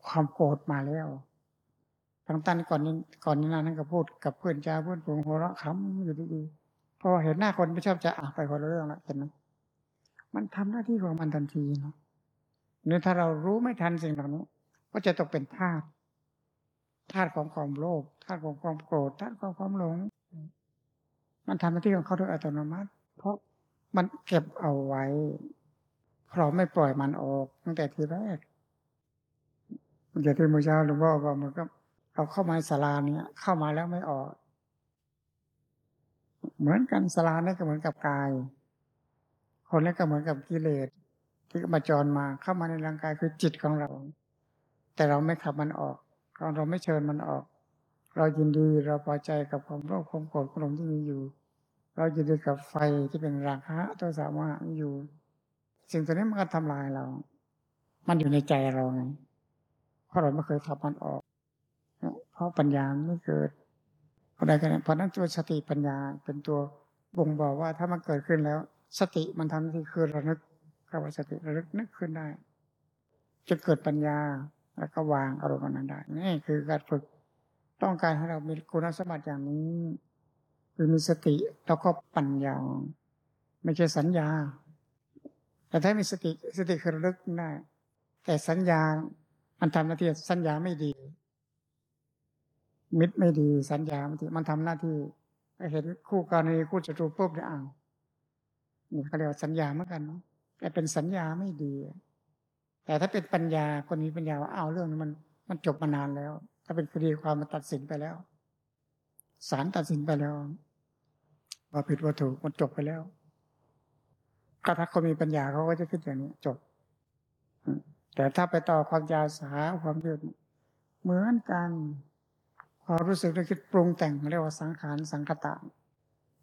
ความโกรธมาแล้วทั้งตันก่อนนี้ก่อนนี้นั่นก็พูดกับเพื่อนจ้าเพื่อนฝูงหัวเราะขำอยู่ดีๆพอเห็นหน้าคนไม่ชอบจะอ่าไปคนละเรื่องละเห็นไหมมันทำหน้าที่ของมันทันทีเนาะเนี่ยถ้าเรารู้ไม่ทันสิ่งเหล่านี้ ก็จะตกเป็นธาตุธาตุของความโลภธาตุของความโกรธธาตุของความหลง มันทำหน้าที่ของเขาโดยอัตโนมัติ เพราะมันเก็บเอาไว้เราไม่ปล่อยมันออก ตั้งแต่ทีแรกมันจะที่มือเช้าหลวงพ่อบอกมันก็เอาเข้ามาสลาเนี่ยเข้ามาแล้วไม่ออก เหมือนกันสลานี่ก็เหมือนกับกาย คนนี้ก็เหมือนกับกิเลสที่มาจรมาเข้ามาในร่างกายคือจิตของเรา แต่เราไม่ขับมันออก เราไม่เชิญมันออก เรายินดีเราพอใจกับความโลภความโกรธความหลงที่มีอยู่ เรายินดีกับไฟที่เป็นราคะตัวสามารถอยู่ สิ่งตัวนี้มันก็ทำลายเรา มันอยู่ในใจเราไงเพราะเราไม่เคยขับมันออก เพราะปัญญาไม่เกิดเพราะใดกันเพราะนั้นตัวสติปัญญาเป็นตัวบ่งบอกว่าถ้ามันเกิดขึ้นแล้ว สติมันทำหน้าที่คือระลึกคำว่าสติระลึกนึกขึ้นได้ จะเกิดปัญญา แล้วก็วางอารมณ์นั้นได้นี่คือการฝึกต้องการให้เรามีคุณสมบัติอย่างนี้ คือมีสติแล้วก็ปัญญา ไม่ใช่สัญญา แต่ถ้ามีสติสติคือระลึกได้ แต่สัญญามันทำหน้าที่สัญญาไม่ดี มิตรไม่ดี สัญญามันมันทำหน้าที่เห็นคู่กรณีคู่ศัตรูปุ๊บเนี่ยอ้าวนี่เขาเรียกว่าสัญญาเหมือนกันเนาะแต่เป็นสัญญาไม่ดี แต่ถ้าเป็นปัญญาคนมีปัญญาว่าเอาเรื่องนี้มันมันจบมานานแล้ว ถ้าเป็นคดีความมันตัดสินไปแล้วศาลตัดสินไปแล้วว่าผิดว่าถูกมันจบไปแล้วก็ถ้าคนมีปัญญาเขาก็จะคิดอย่างนี้ จบ แต่ถ้าไปต่อความยาสาความยืดเหมือนกันความรู้สึกนึกคิดปรุงแต่งเรียกว่าสังขารสังคตะ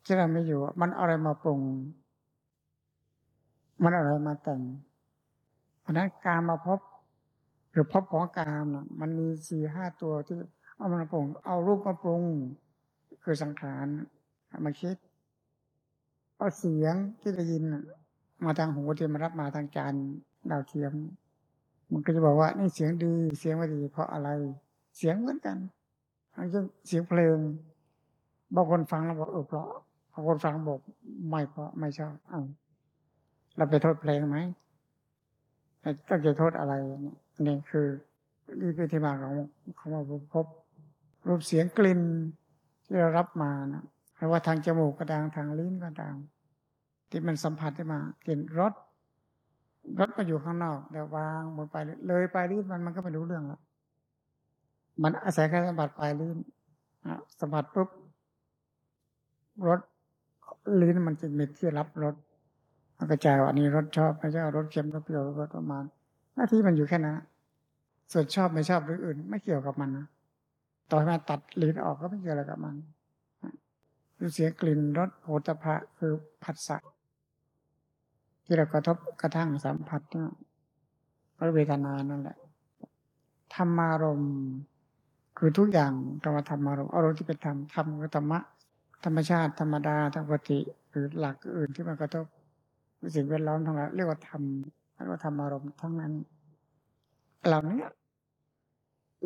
ที่เราไม่อยู่ มันอะไรมาปรุง มันอะไรมาแต่ง เพราะนั้นการมาพบหรือพบของกามนะมันมีสี่ห้าตัวที่เอามาปรุงเอารูปมาปรุง คือสังขารมาคิดเอาเสียงที่ได้ยินมาทางหูที่มารับมาทางจานดาวเทียม มันก็จะบอกว่านี่เสียงดีเสียงไม่ดี เพราะอะไร เสียงเหมือนกันอันเช่นเสียงเพลงบางคนฟังแล้วบอกเออเพราะบางคนฟังบอกไม่เพราะไม่ชอบอ้าเราไปโทษเพลงไหม ต้องจะโทษอะไรนี่คือนี่เป็นที่มาของคำว่าพบรูปเสียงกลิ่นที่เรารับมานะไม่ว่าทางจมูกก็ดังทางลิ้นก็ดังที่มันสัมผัสได้มากลิ่นรสรสมาอยู่ข้างนอกแต่วางบนปลายเลยปลายลิ้นมันมันก็ไม่รู้เรื่องแล้วมันอาศัยการสัมผัสปลายลิ้นอะสัมผัสปุ๊บรสลิ้นมันจะมีที่รับรส มันกระจายว่านี้รสชอบไม่ใช่รสเค็มรสเปรี้ยวรสประมาณ หน้าที่มันอยู่แค่นั้นส่วนชอบไม่ชอบหรืออื่น ไม่เกี่ยวกับมันนะต่อให้มันตัดลิ้นออกก็ไม่เกี่ยวอะไรกับมันคือเสียงกลิ่นรสโผฏฐะคือผัสสะที่เรากระทบกระทั่งสัมผัสเนี่ยก็เวทนานั่นแหละธรรมารมคือทุกอย่างธรรมธรรมารมอารมณ์ที่เป็นธรรมธรรมคือธรรมะธรรมชาติธรรมดาธรรมปกติหรือหลักอื่นที่มันกระทบ สิ่งแวดล้อมทั้งหลายเรียกว่าธรรมเรียกว่าธรรมอารมณ์ทั้งนั้น เหล่านี้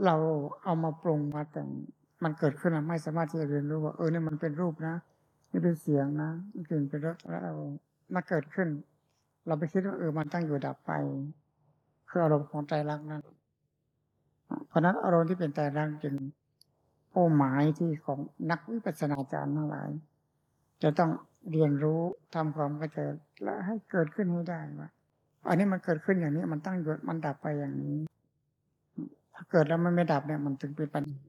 เราเอามาปรุงมาแต่งมันเกิดขึ้นเราไม่สามารถที่จะเรียนรู้ว่าเออเนี่ยมันเป็นรูปนะนี่เป็นเสียงนะนี่กลิ่นเป็นรสแล้วเรามาเกิดขึ้น เราไปคิดว่าเออมันตั้งอยู่ดับไปคืออารมณ์ของใจรักนั้น เพราะนั้นอารมณ์ที่เป็นใจรักจึงเป้าหมายที่ของนักวิปัสสนาจารย์ทั้งหลาย จะต้องเรียนรู้ทำความเข้าใจ และให้เกิดขึ้นให้ได้ว่าอันนี้มันเกิดขึ้นอย่างนี้ มันตั้งอยู่มันดับไปอย่างนี้ ถ้าเกิดแล้วมันไม่ดับเนี่ย มันถึงเป็นปัญหา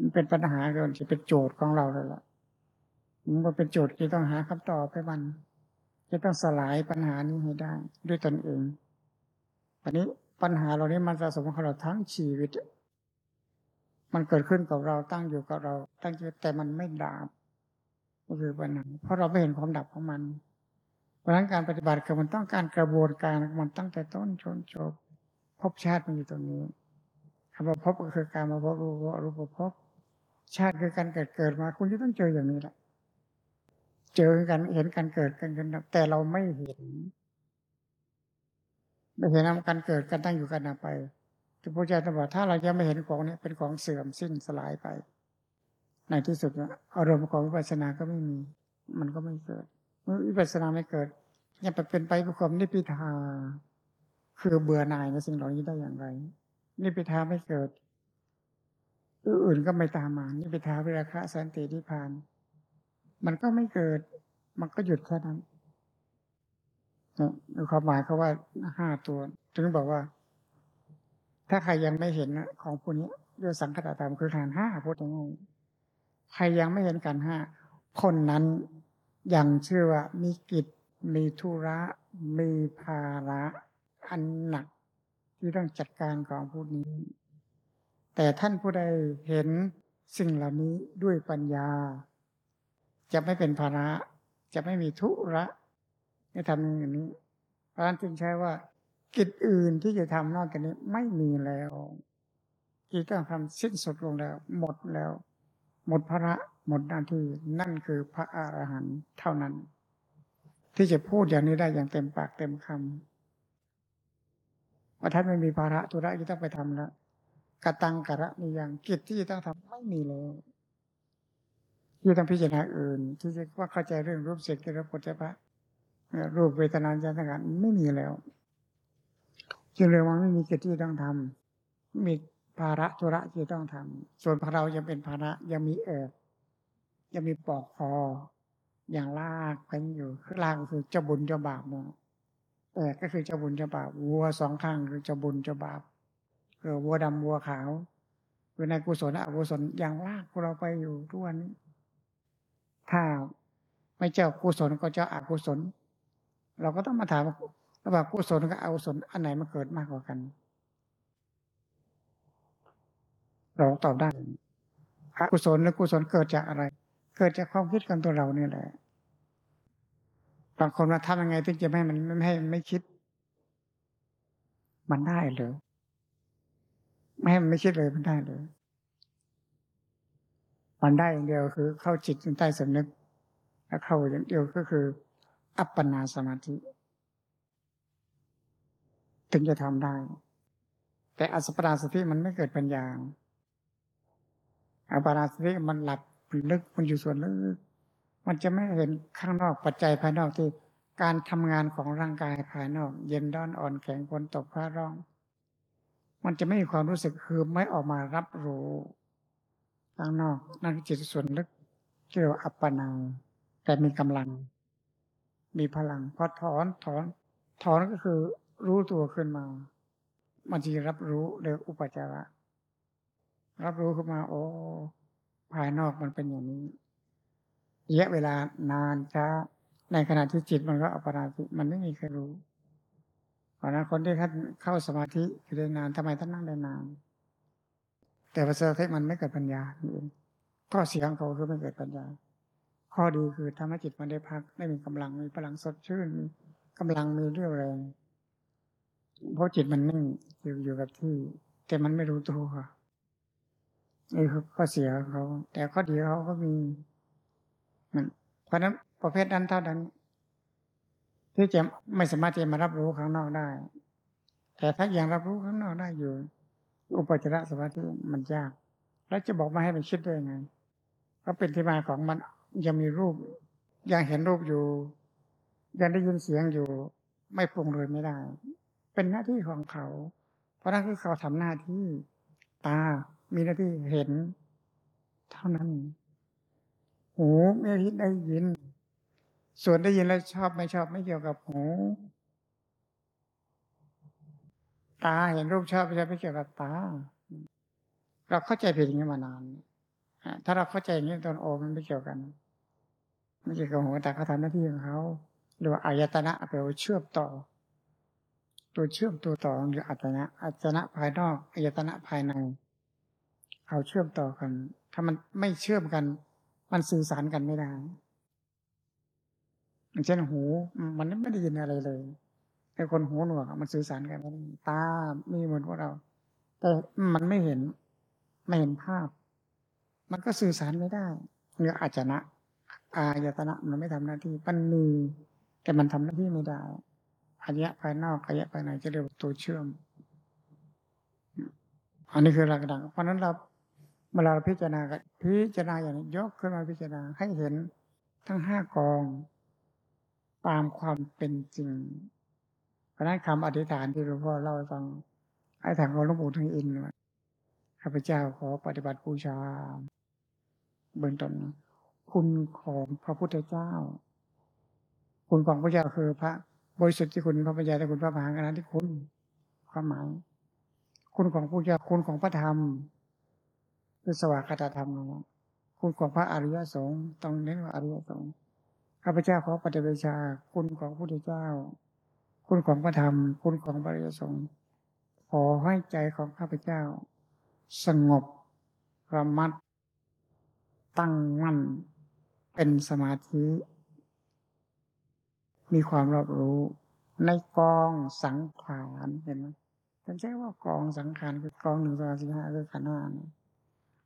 มันเป็นปัญหาเกินจะเป็นโจทย์ของเราเลยล่ะมันเป็นโจทย์ที่ต้องหาคำตอบให้มัน จะต้องสลายปัญหานี้ให้ได้ ด้วยตนเองอันนี้ปัญหาเรานี้มันสะสมของเราทั้งชีวิต มันเกิดขึ้นกับเราตั้งอยู่กับเรา ตั้งอยู่แต่มันไม่ดับ ก็คือปัญหาเพราะเราไม่เห็นความดับของมัน เพราะนั้นการปฏิบัติคือมันต้องการกระบวนการมันตั้งแต่ต้นจนจบภพชาติมันอยู่ตรงนี้คำว่าภพก็คือการมาพบรู้ว่ารูปภพชาติคือการเกิดเกิดมา คุณจะต้องเจออย่างนี้แหละ เจอกันเห็นการเกิดกันกันแต่เราไม่เห็น ไม่เห็นนการเกิดกันตั้งอยู่กันไปที่พระเจ้าตรัสถ้าเรายังไม่เห็นของนี้เป็นของเสื่อมสิ้นสลายไป ในที่สุดอารมณ์ของวิปัสสนาก็ไม่มี มันก็ไม่เกิด เมื่อวิปัสสนาไม่เกิดยังไปเป็นไปเพื่อความนิพพิทา คือเบื่อหน่ายในสิ่งเหล่านี้ได้อย่างไรนิพพิทาไม่เกิดอื่นก็ไม่ตามมานิพพิทาวิราคะสันติทิพาน มันก็ไม่เกิด มันก็หยุดแค่นั้นในความหมายเขาว่าห้าตัวถึงบอกว่า ถ้าใครยังไม่เห็นของพวกนี้ด้วยสังคตธรรมคือฐานห้าพูดง่าย ใครยังไม่เห็นการห้าคนนั้นยังเชื่อว่ามีกิจ มีธุระ มีภาระอันหนัก ที่ต้องจัดการของผู้นี้ แต่ท่านผู้ใดเห็นสิ่งเหล่านี้ด้วยปัญญา จะไม่เป็นภาระ จะไม่มีธุระในทำอย่างนี้เพราะฉะนั้นจึงใช้ว่า กิจอื่นที่จะทำนอกจากนี้ไม่มีแล้วกิจต้องทำสิ้นสุดลงแล้ว หมดแล้ว หมดภาระหมดหน้าที่นั่นคือพระอรหันต์เท่านั้น ที่จะพูดอย่างนี้ได้อย่างเต็มปากเต็มคำว่าท่านไม่มีภาระธุระที่ต้องไปทำแล้วกระตังกระมีอย่างกิจที่จะต้องทำไม่มีเลยที่ต้องพิจารณาอื่น ที่จะว่าเข้าใจเรื่องรูปเสียงกลิ่นรสปุถะรูปเวทนาจันทการไม่มีแล้ว จึงเรียกว่าไม่มีกิจที่ต้องทำมี ภาระธุระที่ต้องทำส่วนพเรายังเป็นภาระยังมีเอกยังมีปอกคออย่างลากกันอยู่คือลากคือเจ้าบุญเจ้าบาปเนาะเอกก็คือเจ้าบุญเจ้าบาปวัวสองข้างคือเจ้าบุญเจ้าบาปคือวัวดำวัวขาวคือในกุศลอกุศลอย่างลากพวกเราไปอยู่ทุกวันนี้ถ้าไม่เจ้ากุศลก็เจ้าอกุศล เราก็ต้องมาถามระหว่างกุศลกับอกุศลอันไหนมันเกิดมากกว่ากัน เราตอบได้อกุศลหรือกุศลเกิดจากอะไร เกิดจากความคิดกันตัวเราเนี่ยแหละบางคนมาทำยังไงถึงจะไม่ให้มันไม่ให้ไม่คิด มันได้หรือไม่ให้มันไม่คิดเลยมันได้เลยมันได้อย่างเดียวคือ เข้าจิตใต้สำนึก แล้วเข้าอย่างเดียวก็คือ อัปปนาสมาธิ ถึงจะทำได้ แต่อัสปนาสติมันไม่เกิดปัญญา อัปปนาสติมันหลับลึกมันอยู่ส่วนลึกมันจะไม่เห็นข้างนอกปัจจัยภายนอกที่การทำงานของร่างกายภายนอก เย็นร้อนอ่อนแข็งฝนตกฟ้าร้อง มันจะไม่มีความรู้สึกคือไม่ออกมารับรู้ข้างนอกนั่นคือจิตส่วนลึกที่เรียกว่าอัปปนาแต่มีกำลัง มีพลังพอถอนถอน ถอนก็คือรู้ตัวขึ้นมา มันจะรับรู้เรียกอุปจาระ รับรู้ขึ้นมา โอ้ภายนอกมันเป็นอย่างนี้ระยะเวลานานช้า ในขณะที่จิตมันก็อัปปนาติมันไม่มีใครรู้เพราะนั้นคนที่เข้าสมาธิอยู่ได้นานทำไมท่านนั่งได้นาน แต่ภาษาเทศมันไม่เกิดปัญญาเองข้อเสียของเขาคือไม่เกิดปัญญา ข้อดีคือทำให้จิตมันได้พักได้มีกำลังมีพลังสดชื่นมีกำลังมีเรี่ยวแรงเพราะจิตมันนิ่งอยู่อยู่กับที่ แต่มันไม่รู้ตัว นี่คือข้อเสียของเขา แต่ข้อดีเขาก็มีเพราะนั้นประเภทนั้นเท่านั้น ที่จะไม่สามารถจะมารับรู้ข้างนอกได้ แต่ถ้ายังรับรู้ข้างนอกได้อยู่ อุปจารสมาธิมันยากแล้วจะบอกมาให้มันคิดได้ไงก็เป็นที่มาของมันยังมีรูป ยังเห็นรูปอยู่ ยังได้ยินเสียงอยู่ ไม่ปรุงเลยไม่ได้ เป็นหน้าที่ของเขา เพราะนั่นคือเขาทำหน้าที่ตา มีหน้าที่เห็น เท่านั้น หูไม่ได้ได้ยิน ส่วนได้ยินแล้วชอบไม่ชอบไม่เกี่ยวกับหู ตาเห็นรูปชอบไม่ชอบไม่เกี่ยวกับตา เราเข้าใจผิดอย่างนี้มานานถ้าเราเข้าใจอย่างนี้ตอนโอมันไม่เกี่ยวกันไม่เกี่ยวกับหูแต่เขาทำหน้าที่ของเขาหรือว่าอายตนะแปลว่าเชื่อมต่อ ตัวเชื่อมตัวต่อหรืออัตนะอัตนะภายนอกอายตนะภายใน เขาเชื่อมต่อกัน ถ้ามันไม่เชื่อมกัน มันสื่อสารกันไม่ได้อย่างเช่นหู มันไม่ได้ยินอะไรเลยไอ้คนหูหนวกมันสื่อสารกันไม่ได้ตามีเหมือนพวกเรา แต่มันไม่เห็นไม่เห็นภาพ มันก็สื่อสารไม่ได้เนื้ออาจนะ อายตนะมันไม่ทำหน้าที่มันมีแต่มันทำหน้าที่ไม่ได้อายะภายนอกอายะภายในจะเรียกว่าตัวเชื่อม อันนี้คือหลักดังเพราะนั้นเรา เวลาเราพิจารณาพิจารณาอย่างนี้ยกขึ้นมาพิจารณาให้เห็นทั้งห้ากอง ตามความเป็นจริงเพราะนั้นคำอธิษฐานที่หลวงพ่อเล่าให้ฟังไอ้ทางของหลวงปู่ทองอินข้าพเจ้าขอปฏิบัติบูชา เบื้องต้นคุณของพระพุทธเจ้า คุณของพระเจ้าคือพระบริสุทธิ์ที่คุณพระปัญญาและคุณพระมหากรณาธิคุณความหมาย คุณของพระเจ้าคุณของพระธรรม คือสวากาตธรรมนะคุณของพระอริยสงฆ์ต้องเน้นว่าอริยสงฆ์ข้าพเจ้าขอปฏิบัติชาคุณของพระพุทธเจ้า คุณของพระธรรม คุณของพระอริยสงฆ์ขอให้ใจของข้าพเจ้า สงบระมัด ตั้งมั่น เป็นสมาธิ มีความรอบรู้ในกองสังขารเห็นไหมฉันใช้ว่ากองสังขารคือกองหนึ่งสองสี่ห้าคือขันธ์ห้า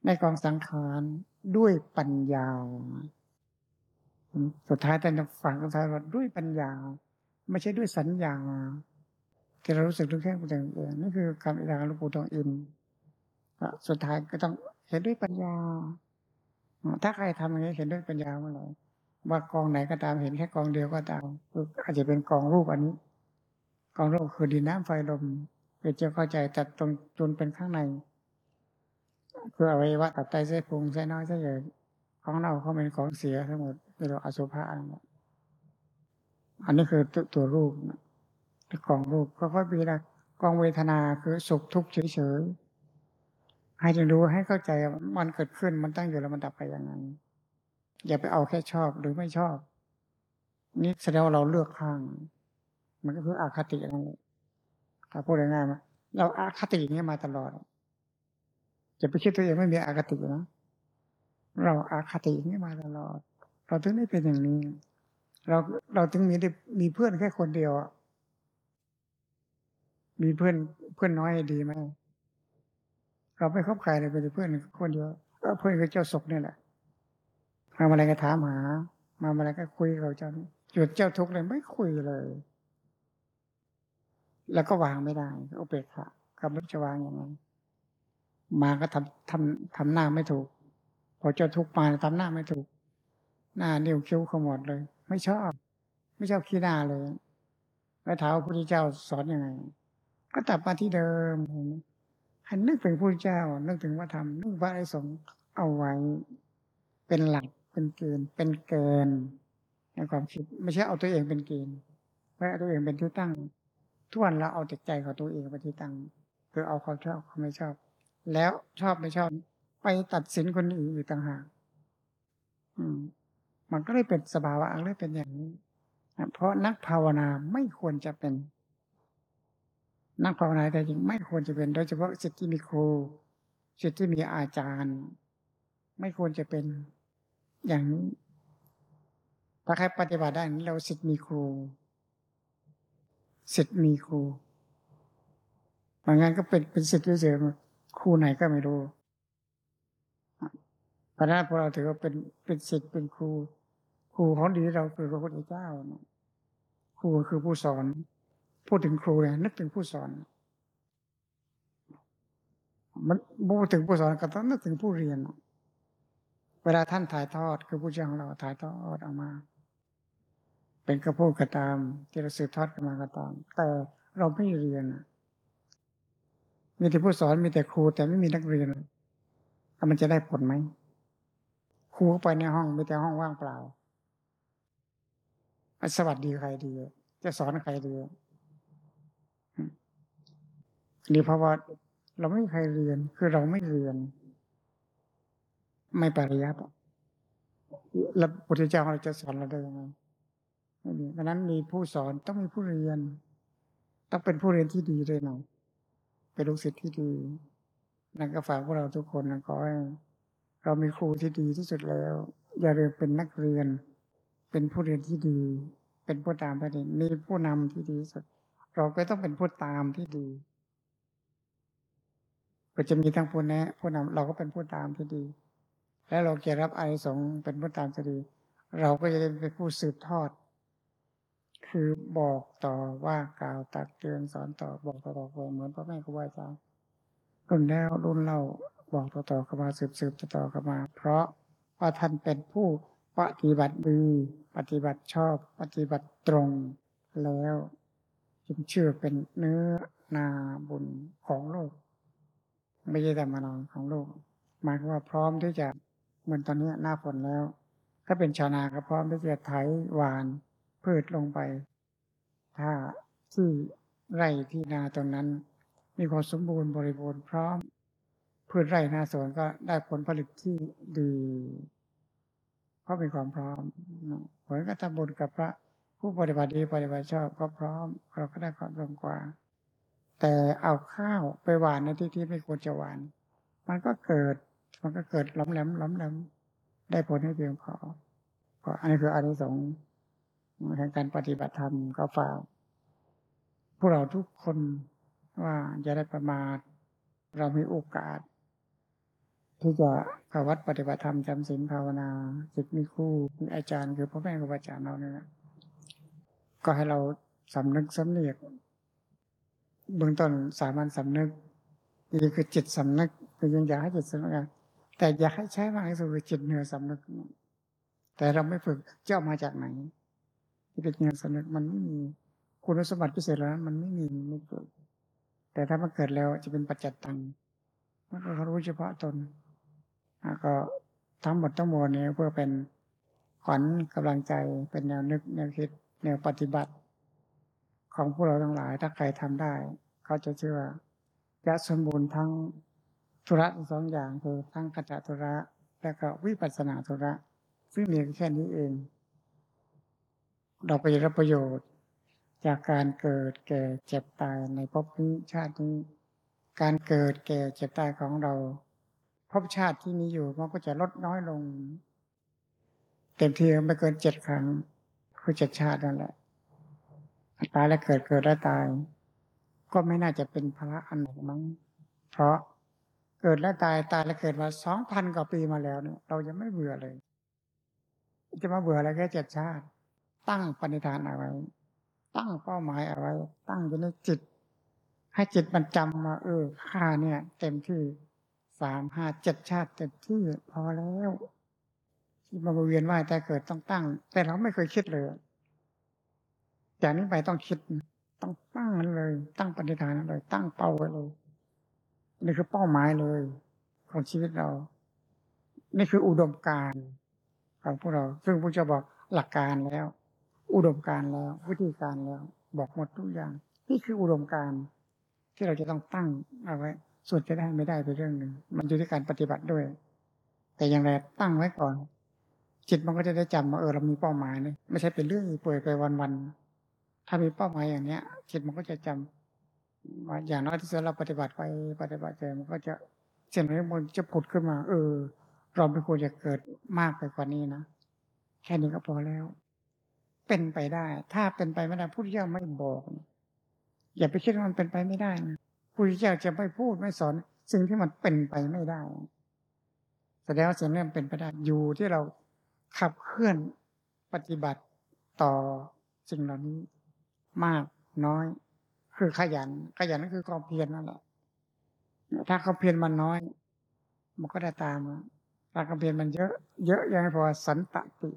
ในกองสังขารด้วยปัญญา สุดท้ายแต่ฝังสุดท้ายว่าด้วยปัญญา ไม่ใช่ด้วยสัญญาที่เรารู้สึกทุกแค่ตัวเองนี่นคือคำอธิษฐาหลวงปู่ทองอินสุดท้ายก็ต้องเห็นด้วยปัญญา ถ้าใครทำอย่างนี้เห็นด้วยปัญญาเมื่อไหร่ว่ากองไหนก็ตามเห็นแค่กองเดียวก็ตามอาจจะเป็นกองรูปอันนี้ กองรูปคือดินน้ำไฟลมเพื่อจะเข้าใจแต่ตรงจนเป็นข้างใน คืออวัยวะตับไตเส้นพุงเส้นน้อยเส้นใหญ่ของเราเขาเป็นของเสียทั้งหมดเรียกว่าอสุภะอันนี้คือตัวรูปกองรูปก็ค่อยปีละกองเวทนาคือสุขทุกข์เฉยๆให้จะรู้ให้เข้าใจมันเกิดขึ้นมันตั้งอยู่แล้วมันดับไปอย่างนั้นอย่าไปเอาแค่ชอบหรือไม่ชอบ นี่แสดงว่าเราเลือกข้าง มันก็คืออาคตินั่นแหละถ้าพูดง่ายๆเราอาคติอย่างนี้มาตลอด จะไปคิดตัวเองไม่มีอาคตินะเราอาคตินี่มาตลอด เราถึงได้เป็นอย่างนี้ เราเราถึงมีได้มีเพื่อนแค่คนเดียวมีเพื่อนเพื่อนน้อยดีไหมเราไม่คบใครเลยเป็นเพื่อนคนเดียวก็เพื่อนคือเจ้าศกนี่แหละมาอะไรก็ถามหา มาอะไรก็คุยกับเจ้าจุดเจ้าทุกข์เลยไม่คุยเลย แล้วก็วางไม่ได้อุเบกขาคำว่าจะวางยังไง มาก็ทำทำทำหน้าไม่ถูก พอเจ้าทุกมาทำหน้าไม่ถูก หน้านิ้วคิ้วขมวดเลย ไม่ชอบ ไม่ชอบขี้หน้าเลย แล้วถามพระพุทธเจ้าสอนอยังไง ก็ตับมาที่เดิมเห็นไหมให้นึกถึงพระพุทธเจ้า นึกถึงว่าทำนึกว่าไอ้สงเอาไว้ เป็นหลักเป็นเกณฑ์เป็นเกณฑ์ในในความคิดไม่ใช่เอาตัวเองเป็นเกณฑ์ไม่เอาตัวเองเป็นที่ตั้งทุกวันเราเอาแต่ใจของตัวเองเป็นที่ตั้ง คือเอาเขาชอบเขาไม่ชอบ แล้วชอบไม่ชอบ ไปตัดสินคนอื่นอยู่ต่างหากมันก็เลยเป็นสภาวะเลยเป็นอย่างนี้เพราะนักภาวนาไม่ควรจะเป็น นักภาวนาแต่จริงไม่ควรจะเป็น โดยเฉพาะสิทธิที่มีครูสิทธิที่มีอาจารย์ ไม่ควรจะเป็นอย่างนี้ถ้าใครปฏิบัติได้เราสิทธิมีครูสิทธิมีครูบางงานก็เป็นเป็นสิทธิเฉย ครูไหนก็ไม่รู้พระนั้นพวกเราถือว่าเป็นเป็นสิทธิเป็นครู ครูของดีเราคือพระพุทธเจ้าครูคือผู้สอน พูดถึงครูเนี่ยนึกถึงผู้สอน มันพูดถึงผู้สอนก็ต้องนึกถึงผู้เรียน เวลาท่านถ่ายทอด คือผู้เจ้าของเราถ่ายทอดออกมา เป็นกระพู้กระตาม ที่เราสืบทอดกันมาก็ตาม แต่เราไม่เรียน มีแต่ผู้สอนมีแต่ครูแต่ไม่มีนักเรียนมันจะได้ผลไหมครูเข้าไปในห้องมีแต่ห้องว่างเปล่าสวัสดีใครดี จะสอนใครดีหรือเพราะว่าเราไม่มีใครเรียน คือเราไม่เรียน ไม่ปริยัติแล้วพุทธเจ้าเราจะสอนเราได้ยังไงไม่มีเพราะนั้นมีผู้สอนต้องมีผู้เรียน ต้องเป็นผู้เรียนที่ดีด้วยนะ เป็นลูกศิษย์ที่ดีนั่นก็ฝากพวกเราทุกคนนะขอให้เรามีครูที่ดีที่สุดแล้ว อย่าเรียนเป็นนักเรียน เป็นผู้เรียนที่ดี เป็นผู้ตามที่ดีมีผู้นำที่ดีสุด เราก็ต้องเป็นผู้ตามที่ดีก็จะมีทั้งผู้แนะผู้นำเราก็เป็นผู้ตามที่ดี แล้วเราจะรับไอสงเป็นผู้ตามที่ดี เราก็จะเป็นผู้สืบทอด คือบอกต่อว่ากล่าวตักเตือนสอนต่อบอกต่อต่อเหมือนพ่อแม่ครูบาอาจารย์รุ่นแล้วรุ่นเล่าบอกต่อๆกันมาสืบสืบต่อๆกันมา เพราะว่าท่านเป็นผู้ปฏิบัติดีปฏิบัติชอบ ปฏิบัติตรงแล้วจึงเชื่อเป็นเนื้อนาบุญของโลก ไม่ใช่แต่มานอนของโลกหมายว่าพร้อมที่จะเหมือนตอนนี้หน้าฝนแล้ว ถ้าเป็นชาวนาก็พร้อมที่จะไถหวาน พืชลงไป ถ้าที่ไร่ที่นาตรงนั้น มีความสมบูรณ์บริบูรณ์พร้อม พืชไร่นาสวนก็ได้ผลผลิตที่ดีเพราะมีความพร้อมผลก็ทำบุญกับพระผู้ปฏิบัติดีปฏิบัติชอบก็พร้อม เราก็ได้ความตรงกว่า แต่เอาข้าวไปหวานในที่ที่ไม่ควรจะหวาน มันก็เกิดมันก็เกิดล้มแหลมล้มแหลมได้ผลให้เพียงพอก็อันนี้คืออานิสงส์ แห่งการปฏิบัติธรรมก็ฝากพวกเราทุกคนว่าจะได้ประมาทเรามีโอกาส ที่จะเข้าวัดปฏิบัติธรรมจำศีลภาวนาจิตมีคู่มีอาจารย์คือพ่อแม่ครูอาจารย์เราเนี่ยก็ให้เราสำนึกสำเนียกเบื้องต้นสามัญสำนึกนี่คือจิตสำนึกคือยังอยากให้จิตสำนึกแต่อยากให้ใช้มากที่สุดคือจิตเหนือสำนึก แต่เราไม่ฝึกจะเอามาจากไหน ที่เป็นเหนือสำนึกมันไม่มีคุณสมบัติพิเศษแล้วมันไม่มีไม่เกิด แต่ถ้ามันเกิดแล้วจะเป็นปัจจัตตังมันก็รู้เฉพาะตนก็ทั้งหมดทั้งมวลนี้เพื่อเป็นขวัญกำลังใจเป็นแนวนึกแนวคิดแนวปฏิบัติ ของพวกเราทั้งหลาย ถ้าใครทำได้ เขาจะเชื่อจะสมบูรณ์ทั้งธุระสองอย่างคือทั้งกัจจธุระ และก็วิปัสสนาธุระซึ่งมีแค่นี้เอง เราไปรับประโยชน์ จากการเกิดแก่เจ็บตายในภพนี้ชาตินี้ การเกิดแก่เจ็บตายของเราภพชาติที่มีอยู่มันก็จะลดน้อยลง เต็มที่ไม่เกินเจ็ดครั้งคือเจ็ดชาตินั่นแหละตายแล้วเกิดเกิดแล้วตาย ก็ไม่น่าจะเป็นภาระอันไหนมั้งเพราะเกิดแล้วตายตายแล้วเกิดมาสองพันกว่าปีมาแล้วเนี่ย เราจะไม่เบื่อเลย จะมาเบื่ออะไรแค่เจ็ดชาติ ตั้งปณิธานเอาไว้ ตั้งเป้าหมายเอาไว้ ตั้งอยู่ในจิต ให้จิตมันจำมาเออข้าเนี่ย เต็มที่สามห้าเจ็ดชาติเต็มที่พอแล้วที่มาเวียนว่ายแต่เกิดต้องตั้ง แต่เราไม่เคยคิดเลยจากนี้ไปต้องคิด ต้องตั้งนั้นเลย ตั้งปณิธานนั้นเลย ตั้งเป้าไว้เลยนี่คือเป้าหมายเลย ของชีวิตเรา นี่คืออุดมการของพวกเรา ซึ่งพระเจ้าบอกหลักการแล้ว อุดมการแล้ว วิธีการแล้ว บอกหมดทุกอย่าง นี่คืออุดมการที่เราจะต้องตั้งเอาไว้ ส่วนจะได้ไม่ได้เป็นเรื่องหนึ่งมันอยู่ที่การปฏิบัติด้วย แต่อย่างไรตั้งไว้ก่อน จิตมันก็จะได้จำว่าเออเรามีเป้าหมายนี่ไม่ใช่เป็นเรื่องป่วยไปวันๆถ้ามีเป้าหมายอย่างเนี้ย จิตมันก็จะจำว่าอย่างน้อยที่สุดเราปฏิบัติไปปฏิบัติไปมันก็จะเสิ่งนี้มันจะผุดขึ้นมา เออ เราไม่ควรจะเกิดมากไปกว่านี้นะ แค่นี้ก็พอแล้ว เป็นไปได้ ถ้าเป็นไปไม่ได้พุทธเจ้าไม่บอก อย่าไปคิดว่ามันเป็นไปไม่ได้นะพุทธเจ้าจะไม่พูดไม่สอนสิ่งที่มันเป็นไปไม่ได้ แสดงว่าสิ่งนี้นเป็นไปได้อยู่ที่เราขับเคลื่อนปฏิบัติต่อสิ่งเหล่านี้ มากน้อย คือขยัน ขยันก็คือความเพียรนั่นแหละถ้าควาเพียรมันน้อย มันก็ได้ตามถ้าควาเพียรมันเยอะ เยอะยังพอสันตติ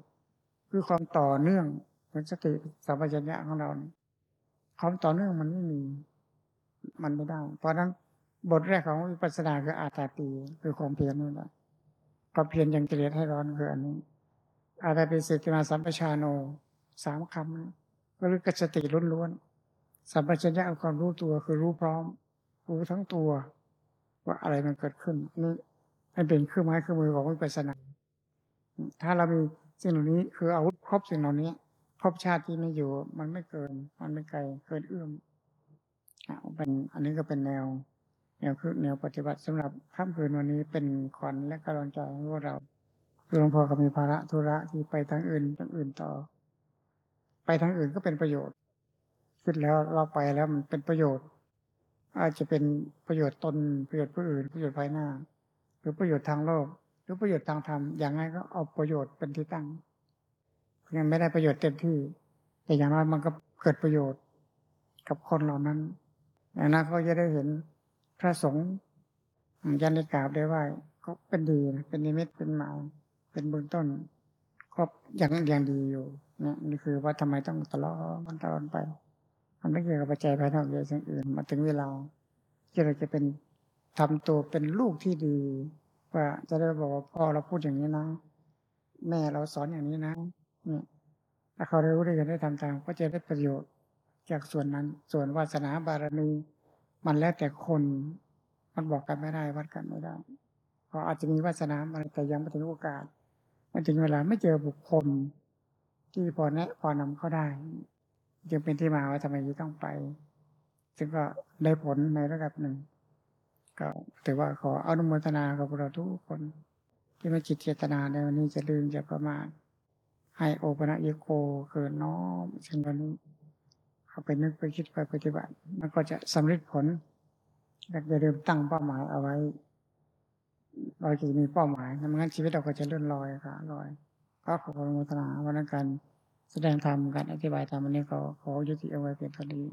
คือความต่อเนื่อง เป็นสติสัมปชัญญะของเราเนี่ยความต่อเนื่องมันไม่มี มันไม่ได้ เพราะนั้นบทแรกของวิปัสสนาคืออาตาตีคือความเพียรนี่แหละความเพียรยังเกิเลสให้ร้อนคืออันนี้อาตาปิสติมาสัมปชาโนสามคำก็คือกสติล้วนๆสัมปชัญญะเอาความรู้ตัวคือรู้พร้อม รู้ทั้งตัว ว่าอะไรมันเกิดขึ้นนี่ให้เป็นเครื่องไม้เครื่องมือของวิปัสสนา ถ้าเรามีสิ่งเหล่านี้คืออาวุธครบสิ่งเหล่านี้ ครบชาติที่ไม่อยู่ มันไม่เกิน มันไม่ไกลเกินเอื้อมอะเป็นอันนี้ก็เป็นแนว แนวคือแนวปฏิบัติสำหรับค่ำคืนวันนี้เป็นขวัญและกำลังใจให้พวกเราคือหลวงพ่อก็มีภาระธุระที่ไปทางอื่นทางอื่นต่อ ไปทางอื่นก็เป็นประโยชน์คิดแล้วเราไปแล้วมันเป็นประโยชน์ อาจจะเป็นประโยชน์ตนประโยชน์ผู้อื่นประโยชน์ภายหน้า หรือประโยชน์ทางโลก หรือประโยชน์ทางธรรมอย่างไรก็เอาประโยชน์เป็นที่ตั้ง ยังไม่ได้ประโยชน์เต็มที่ แต่อย่างน้อยมันก็เกิดประโยชน์กับคนเหล่านั้นอย่างนั้นเขาจะได้เห็นพระสงฆ์ยันได้กราบได้ไหว้ก็เป็นดีนะเป็นนิมิตเป็นหมายเป็นเบื้องต้นก็ยังยังดีอยู่เนี่ยนี่คือว่าทำไมต้องตลอดมันตลอดไป มันไม่เกี่ยวกับปัจจัยภายนอกอย่างสิ่งอื่น มาถึงเวลาที่เราจะเป็นทำตัวเป็นลูกที่ดี ว่าจะได้บอกว่าพ่อเราพูดอย่างนี้นะ แม่เราสอนอย่างนี้นะ ถ้าเขาได้รู้ได้กันได้ทำตามก็จะได้ประโยชน์จากส่วนนั้น ส่วนวาสนาบารมีมันแล้วแต่คนมันบอกกันไม่ได้วัดกันไม่ได้เพราะอาจจะมีวาสนาอะไรแต่ยังไม่ถึงโอกาสมันถึงเวลาไม่เจอบุคคล ที่พอแนะพอนำเขาได้ จึงเป็นที่มาว่าทำไมต้องไป ซึ่งก็ได้ผลในระดับหนึ่ง ก็ถือว่าขออนุโมทนากับพวกเราทุกคน ที่มาจิตเจตนาในวันนี้จะลืมจะประมาท ให้โอปนะเยโกคือน้อมสิ่งเหล่านี้เขาไปนึกไปคิดไปปฏิบัติ มันก็จะสำเร็จผลอยากจะเริ่มตั้งเป้าหมายเอาไว้ เราจะมีเป้าหมายไม่งั้นชีวิตเราก็จะเลื่อนลอยค่ะลอยก็ขออนุโมทนาวันนั้นการแสดงธรรมการอธิบายธรรมวันนี้ก็ขอยุติเอาไว้เพียงเท่านี้